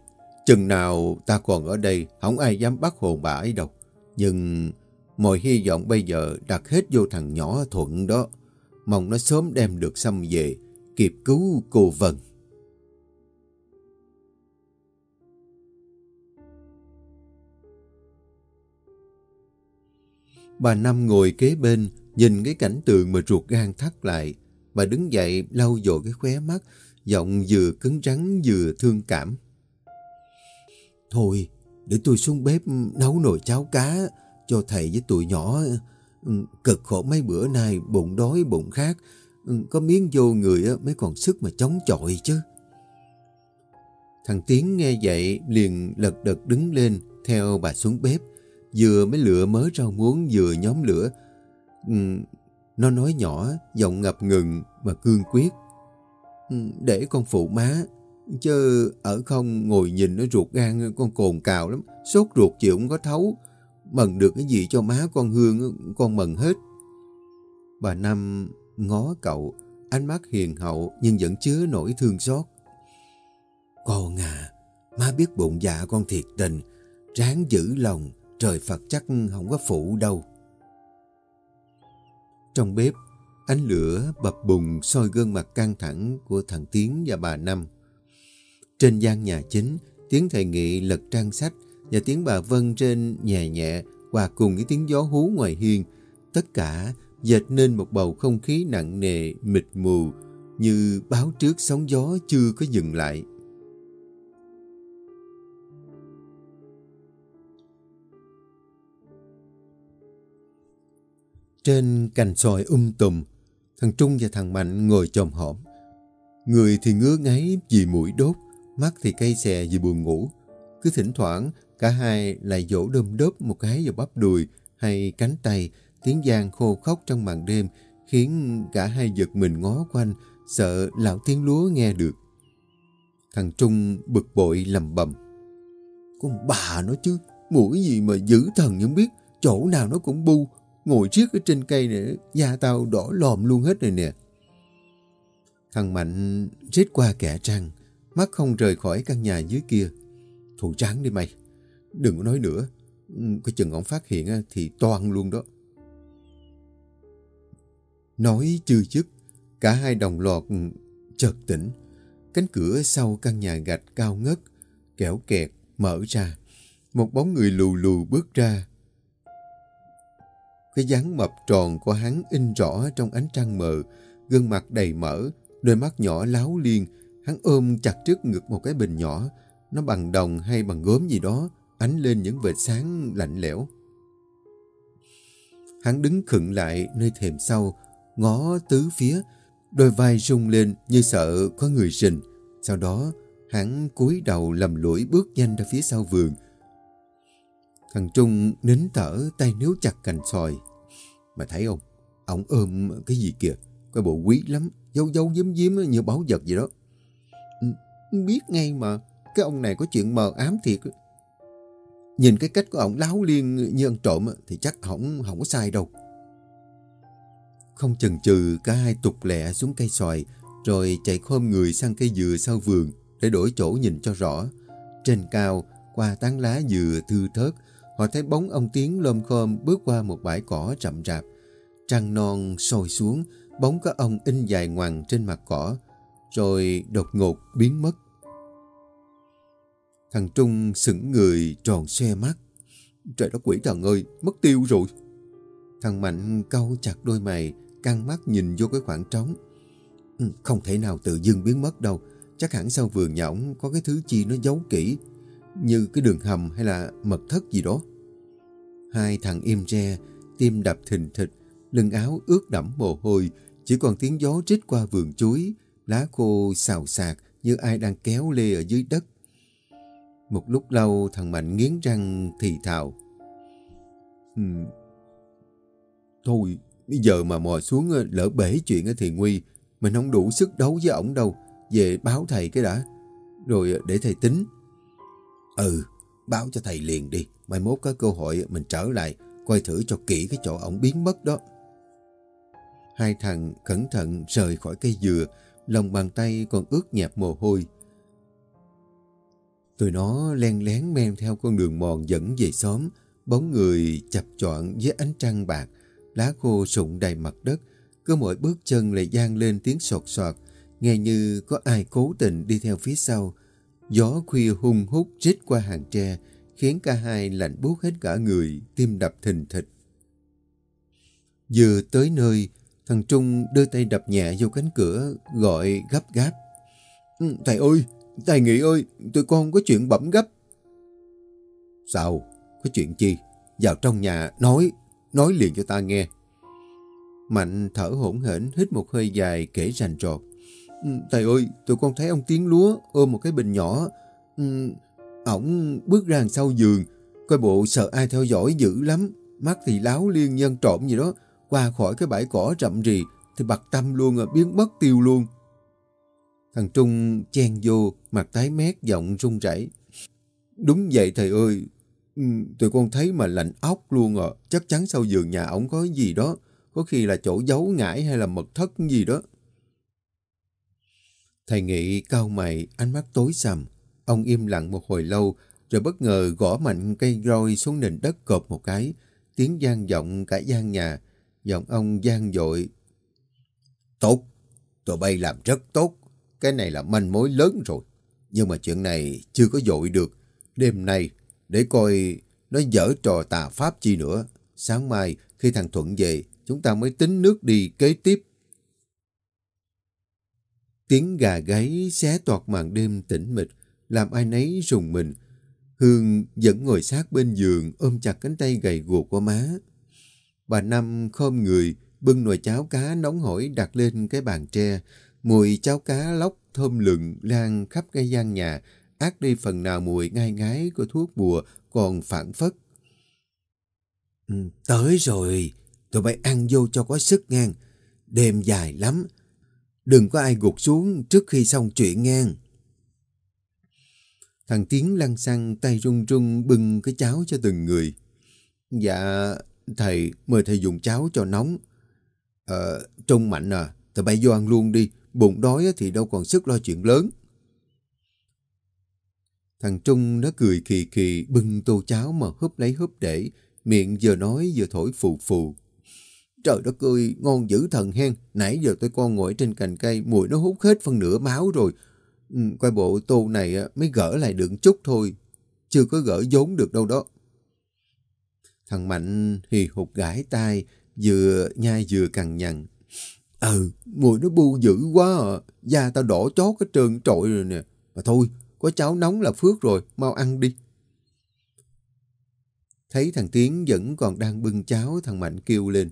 chừng nào ta còn ở đây, không ai dám bắt hồn bà ấy đâu. Nhưng mọi hy vọng bây giờ đặt hết vô thằng nhỏ Thuận đó. Mong nó sớm đem được xăm về, kịp cứu cô Vân. Bà Năm ngồi kế bên, nhìn cái cảnh tượng mà ruột gan thắt lại. Bà đứng dậy lau dội cái khóe mắt, giọng vừa cứng rắn vừa thương cảm. Thôi, để tôi xuống bếp nấu nồi cháo cá cho thầy với tụi nhỏ. Cực khổ mấy bữa nay, bụng đói bụng khát. Có miếng vô người mới còn sức mà chống chọi chứ. Thằng Tiến nghe vậy liền lật đật đứng lên theo bà xuống bếp vừa mới lựa mớ rau muống vừa nhóm lửa. Ừ, nó nói nhỏ, giọng ngập ngừng mà cương quyết. Ừ, để con phụ má, chứ ở không ngồi nhìn nó ruột gan con cồn cào lắm, sốt ruột chịu không có thấu. Mần được cái gì cho má con Hương, con mần hết. Bà Năm ngó cậu, ánh mắt hiền hậu nhưng vẫn chứa nỗi thương xót. Con à, má biết bụng dạ con thiệt tình, ráng giữ lòng, trời Phật chắc không có phụ đâu. Trong bếp, ánh lửa bập bùng soi gương mặt căng thẳng của thằng Tiến và bà Năm. Trên gian nhà chính, tiếng thầy Nghị lật trang sách và tiếng bà Vân trên nhẹ nhẹ hòa cùng với tiếng gió hú ngoài hiên. Tất cả dệt nên một bầu không khí nặng nề, mịt mù, như báo trước sóng gió chưa có dừng lại. Trên cành sòi um tùm, thằng Trung và thằng Mạnh ngồi chồm hổm. Người thì ngứa ngáy vì mũi đốt, mắt thì cay xè vì buồn ngủ. Cứ thỉnh thoảng, cả hai lại dỗ đơm đớp một cái vào bắp đùi hay cánh tay, tiếng giang khô khóc trong màn đêm, khiến cả hai giật mình ngó quanh, sợ lão tiếng lúa nghe được. Thằng Trung bực bội lầm bầm. Con bà nó chứ, mũi gì mà giữ thần không biết, chỗ nào nó cũng bu, ngồi riết ở trên cây nữa da tao đỏ lòm luôn hết rồi nè. Thằng Mạnh rít qua kẻ trăng, mắt không rời khỏi căn nhà dưới kia. Thủ tráng đi mày, đừng có nói nữa, ừ, cái chừng ông phát hiện thì toan luôn đó. Nói chưa dứt, cả hai đồng loạt ừ, chợt tỉnh. Cánh cửa sau căn nhà gạch cao ngất, kẻo kẹt, mở ra. Một bóng người lù lù bước ra. Cái dáng mập tròn của hắn in rõ trong ánh trăng mờ, gương mặt đầy mỡ, đôi mắt nhỏ láo liên. Hắn ôm chặt trước ngực một cái bình nhỏ, nó bằng đồng hay bằng gốm gì đó, ánh lên những vệt sáng lạnh lẽo. Hắn đứng khựng lại nơi thềm sau, ngó tứ phía, đôi vai rung lên như sợ có người rình. Sau đó, hắn cúi đầu lầm lũi bước nhanh ra phía sau vườn. Thằng Trung nín thở tay níu chặt cành sòi. Mà thấy không? Ông ôm cái gì kìa? Cái bộ quý lắm, dấu dấu giếm giếm như báu vật vậy đó. Ừ, biết ngay mà, cái ông này có chuyện mờ ám thiệt. Nhìn cái cách của ông láo liên như ăn trộm thì chắc không, không có sai đâu. Không chần chừ cả hai tục lẹ xuống cây xoài rồi chạy khom người sang cây dừa sau vườn để đổi chỗ nhìn cho rõ. Trên cao, qua tán lá dừa thư thớt, họ thấy bóng ông Tiến lôm khom bước qua một bãi cỏ rậm rạp. Trăng non sôi xuống, bóng có ông in dài ngoằn trên mặt cỏ, rồi đột ngột biến mất. Thằng Trung sững người tròn xe mắt. Trời đất quỷ thần ơi, mất tiêu rồi. Thằng Mạnh cau chặt đôi mày, căng mắt nhìn vô cái khoảng trống. Ừ, không thể nào tự dưng biến mất đâu. Chắc hẳn sau vườn nhà ổng có cái thứ chi nó giấu kỹ. Như cái đường hầm hay là mật thất gì đó. Hai thằng im re, tim đập thình thịch, lưng áo ướt đẫm mồ hôi. Chỉ còn tiếng gió rít qua vườn chuối, lá khô xào xạc như ai đang kéo lê ở dưới đất. Một lúc lâu thằng Mạnh nghiến răng thì thào. Uhm. Thôi, bây giờ mà mò xuống ờ, lỡ bể chuyện ờ, thì nguy. Mình không đủ sức đấu với ổng đâu. Về báo thầy cái đã. Rồi ờ, để thầy tính. Ừ, báo cho thầy liền đi. Mai mốt có cơ hội mình trở lại. Coi thử cho kỹ cái chỗ ổng biến mất đó. Hai thằng cẩn thận rời khỏi cây dừa. Lòng bàn tay còn ướt nhẹp mồ hôi. Tụi nó len lén men theo con đường mòn dẫn về xóm. Bóng người chập chọn với ánh trăng bạc. Lá khô sụng đầy mặt đất. Cứ mỗi bước chân lại gian lên tiếng sột soạt. Nghe như có ai cố tình đi theo phía sau. Gió khuya hung hút rít qua hàng tre. Khiến cả hai lạnh buốt hết cả người. Tim đập thình thịch. Vừa tới nơi. Thằng Trung đưa tay đập nhẹ vô cánh cửa. Gọi gấp gáp. Ừ, thầy ơi! Thầy nghị ơi, tụi con có chuyện bẩm gấp. Sao? Có chuyện chi? Vào trong nhà nói, nói liền cho ta nghe. Mạnh thở hổn hển hít một hơi dài kể rành rọt. Ừ, thầy ơi, tụi con thấy ông Tiến Lúa ôm một cái bình nhỏ. Ừ, ổng bước ra sau giường, coi bộ sợ ai theo dõi dữ lắm. Mắt thì láo liên nhân trộm gì đó, qua khỏi cái bãi cỏ rậm rì thì bật tâm luôn à, biến mất tiêu luôn. Thằng Trung chen vô, mặt tái mét, giọng run rẩy. Đúng vậy thầy ơi, ừ, tụi con thấy mà lạnh óc luôn à. Chắc chắn sau giường nhà ổng có gì đó. Có khi là chỗ giấu ngải hay là mật thất gì đó. Thầy Nghị cao mày, ánh mắt tối sầm. Ông im lặng một hồi lâu, rồi bất ngờ gõ mạnh cây roi xuống nền đất cộp một cái. Tiếng gian vọng cả gian nhà. Giọng ông gian dội. Tốt, tụi bay làm rất tốt. Cái này là manh mối lớn rồi. Nhưng mà chuyện này chưa có dội được. Đêm nay, để coi nó dở trò tà pháp chi nữa. Sáng mai, khi thằng Thuận về, chúng ta mới tính nước đi kế tiếp. Tiếng gà gáy xé toạt màn đêm tĩnh mịch, làm ai nấy rùng mình. Hương vẫn ngồi sát bên giường, ôm chặt cánh tay gầy guộc của má. Bà Năm khom người, bưng nồi cháo cá nóng hổi đặt lên cái bàn tre, Mùi cháo cá lóc thơm lừng lan khắp cái gian nhà, át đi phần nào mùi ngai ngái của thuốc bùa còn phản phất. Ừ, tới rồi, tụi bay ăn vô cho có sức ngang. Đêm dài lắm, đừng có ai gục xuống trước khi xong chuyện ngang. Thằng Tiến lăn xăng tay run run bưng cái cháo cho từng người. Dạ, thầy, mời thầy dùng cháo cho nóng. Ờ, Trung Mạnh à, thầy bay vô ăn luôn đi, bụng đói thì đâu còn sức lo chuyện lớn. Thằng Trung nó cười kỳ kỳ bưng tô cháo mà húp lấy húp để, miệng vừa nói vừa thổi phù phù. Trời đất ơi, ngon dữ thần hen, nãy giờ tôi con ngồi trên cành cây, mùi nó hút hết phân nửa máu rồi. Ừ, coi bộ tô này mới gỡ lại được chút thôi, chưa có gỡ vốn được đâu đó. Thằng Mạnh hì hụt gãi tai, vừa nhai vừa cằn nhằn. Ừ, mùi nó bu dữ quá à, da tao đỏ chót cái trơn trội rồi nè. Mà thôi, có cháo nóng là phước rồi, mau ăn đi. Thấy thằng Tiến vẫn còn đang bưng cháo, thằng Mạnh kêu lên.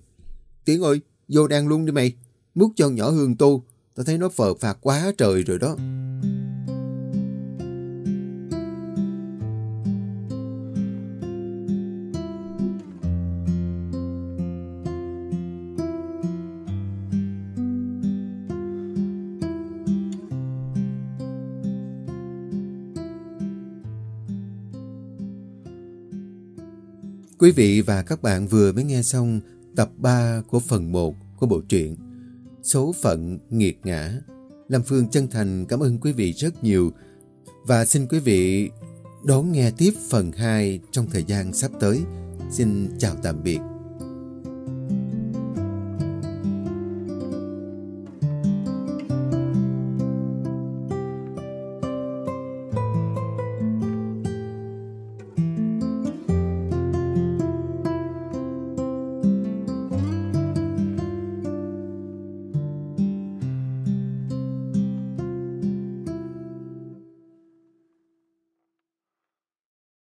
Tiến ơi, vô đang luôn đi mày. Múc cho nhỏ hương tu, tao thấy nó phờ phạt quá trời rồi đó. Quý vị và các bạn vừa mới nghe xong tập 3 của phần 1 của bộ truyện Số phận nghiệt ngã. Lam Phương chân thành cảm ơn quý vị rất nhiều và xin quý vị đón nghe tiếp phần 2 trong thời gian sắp tới. Xin chào tạm biệt.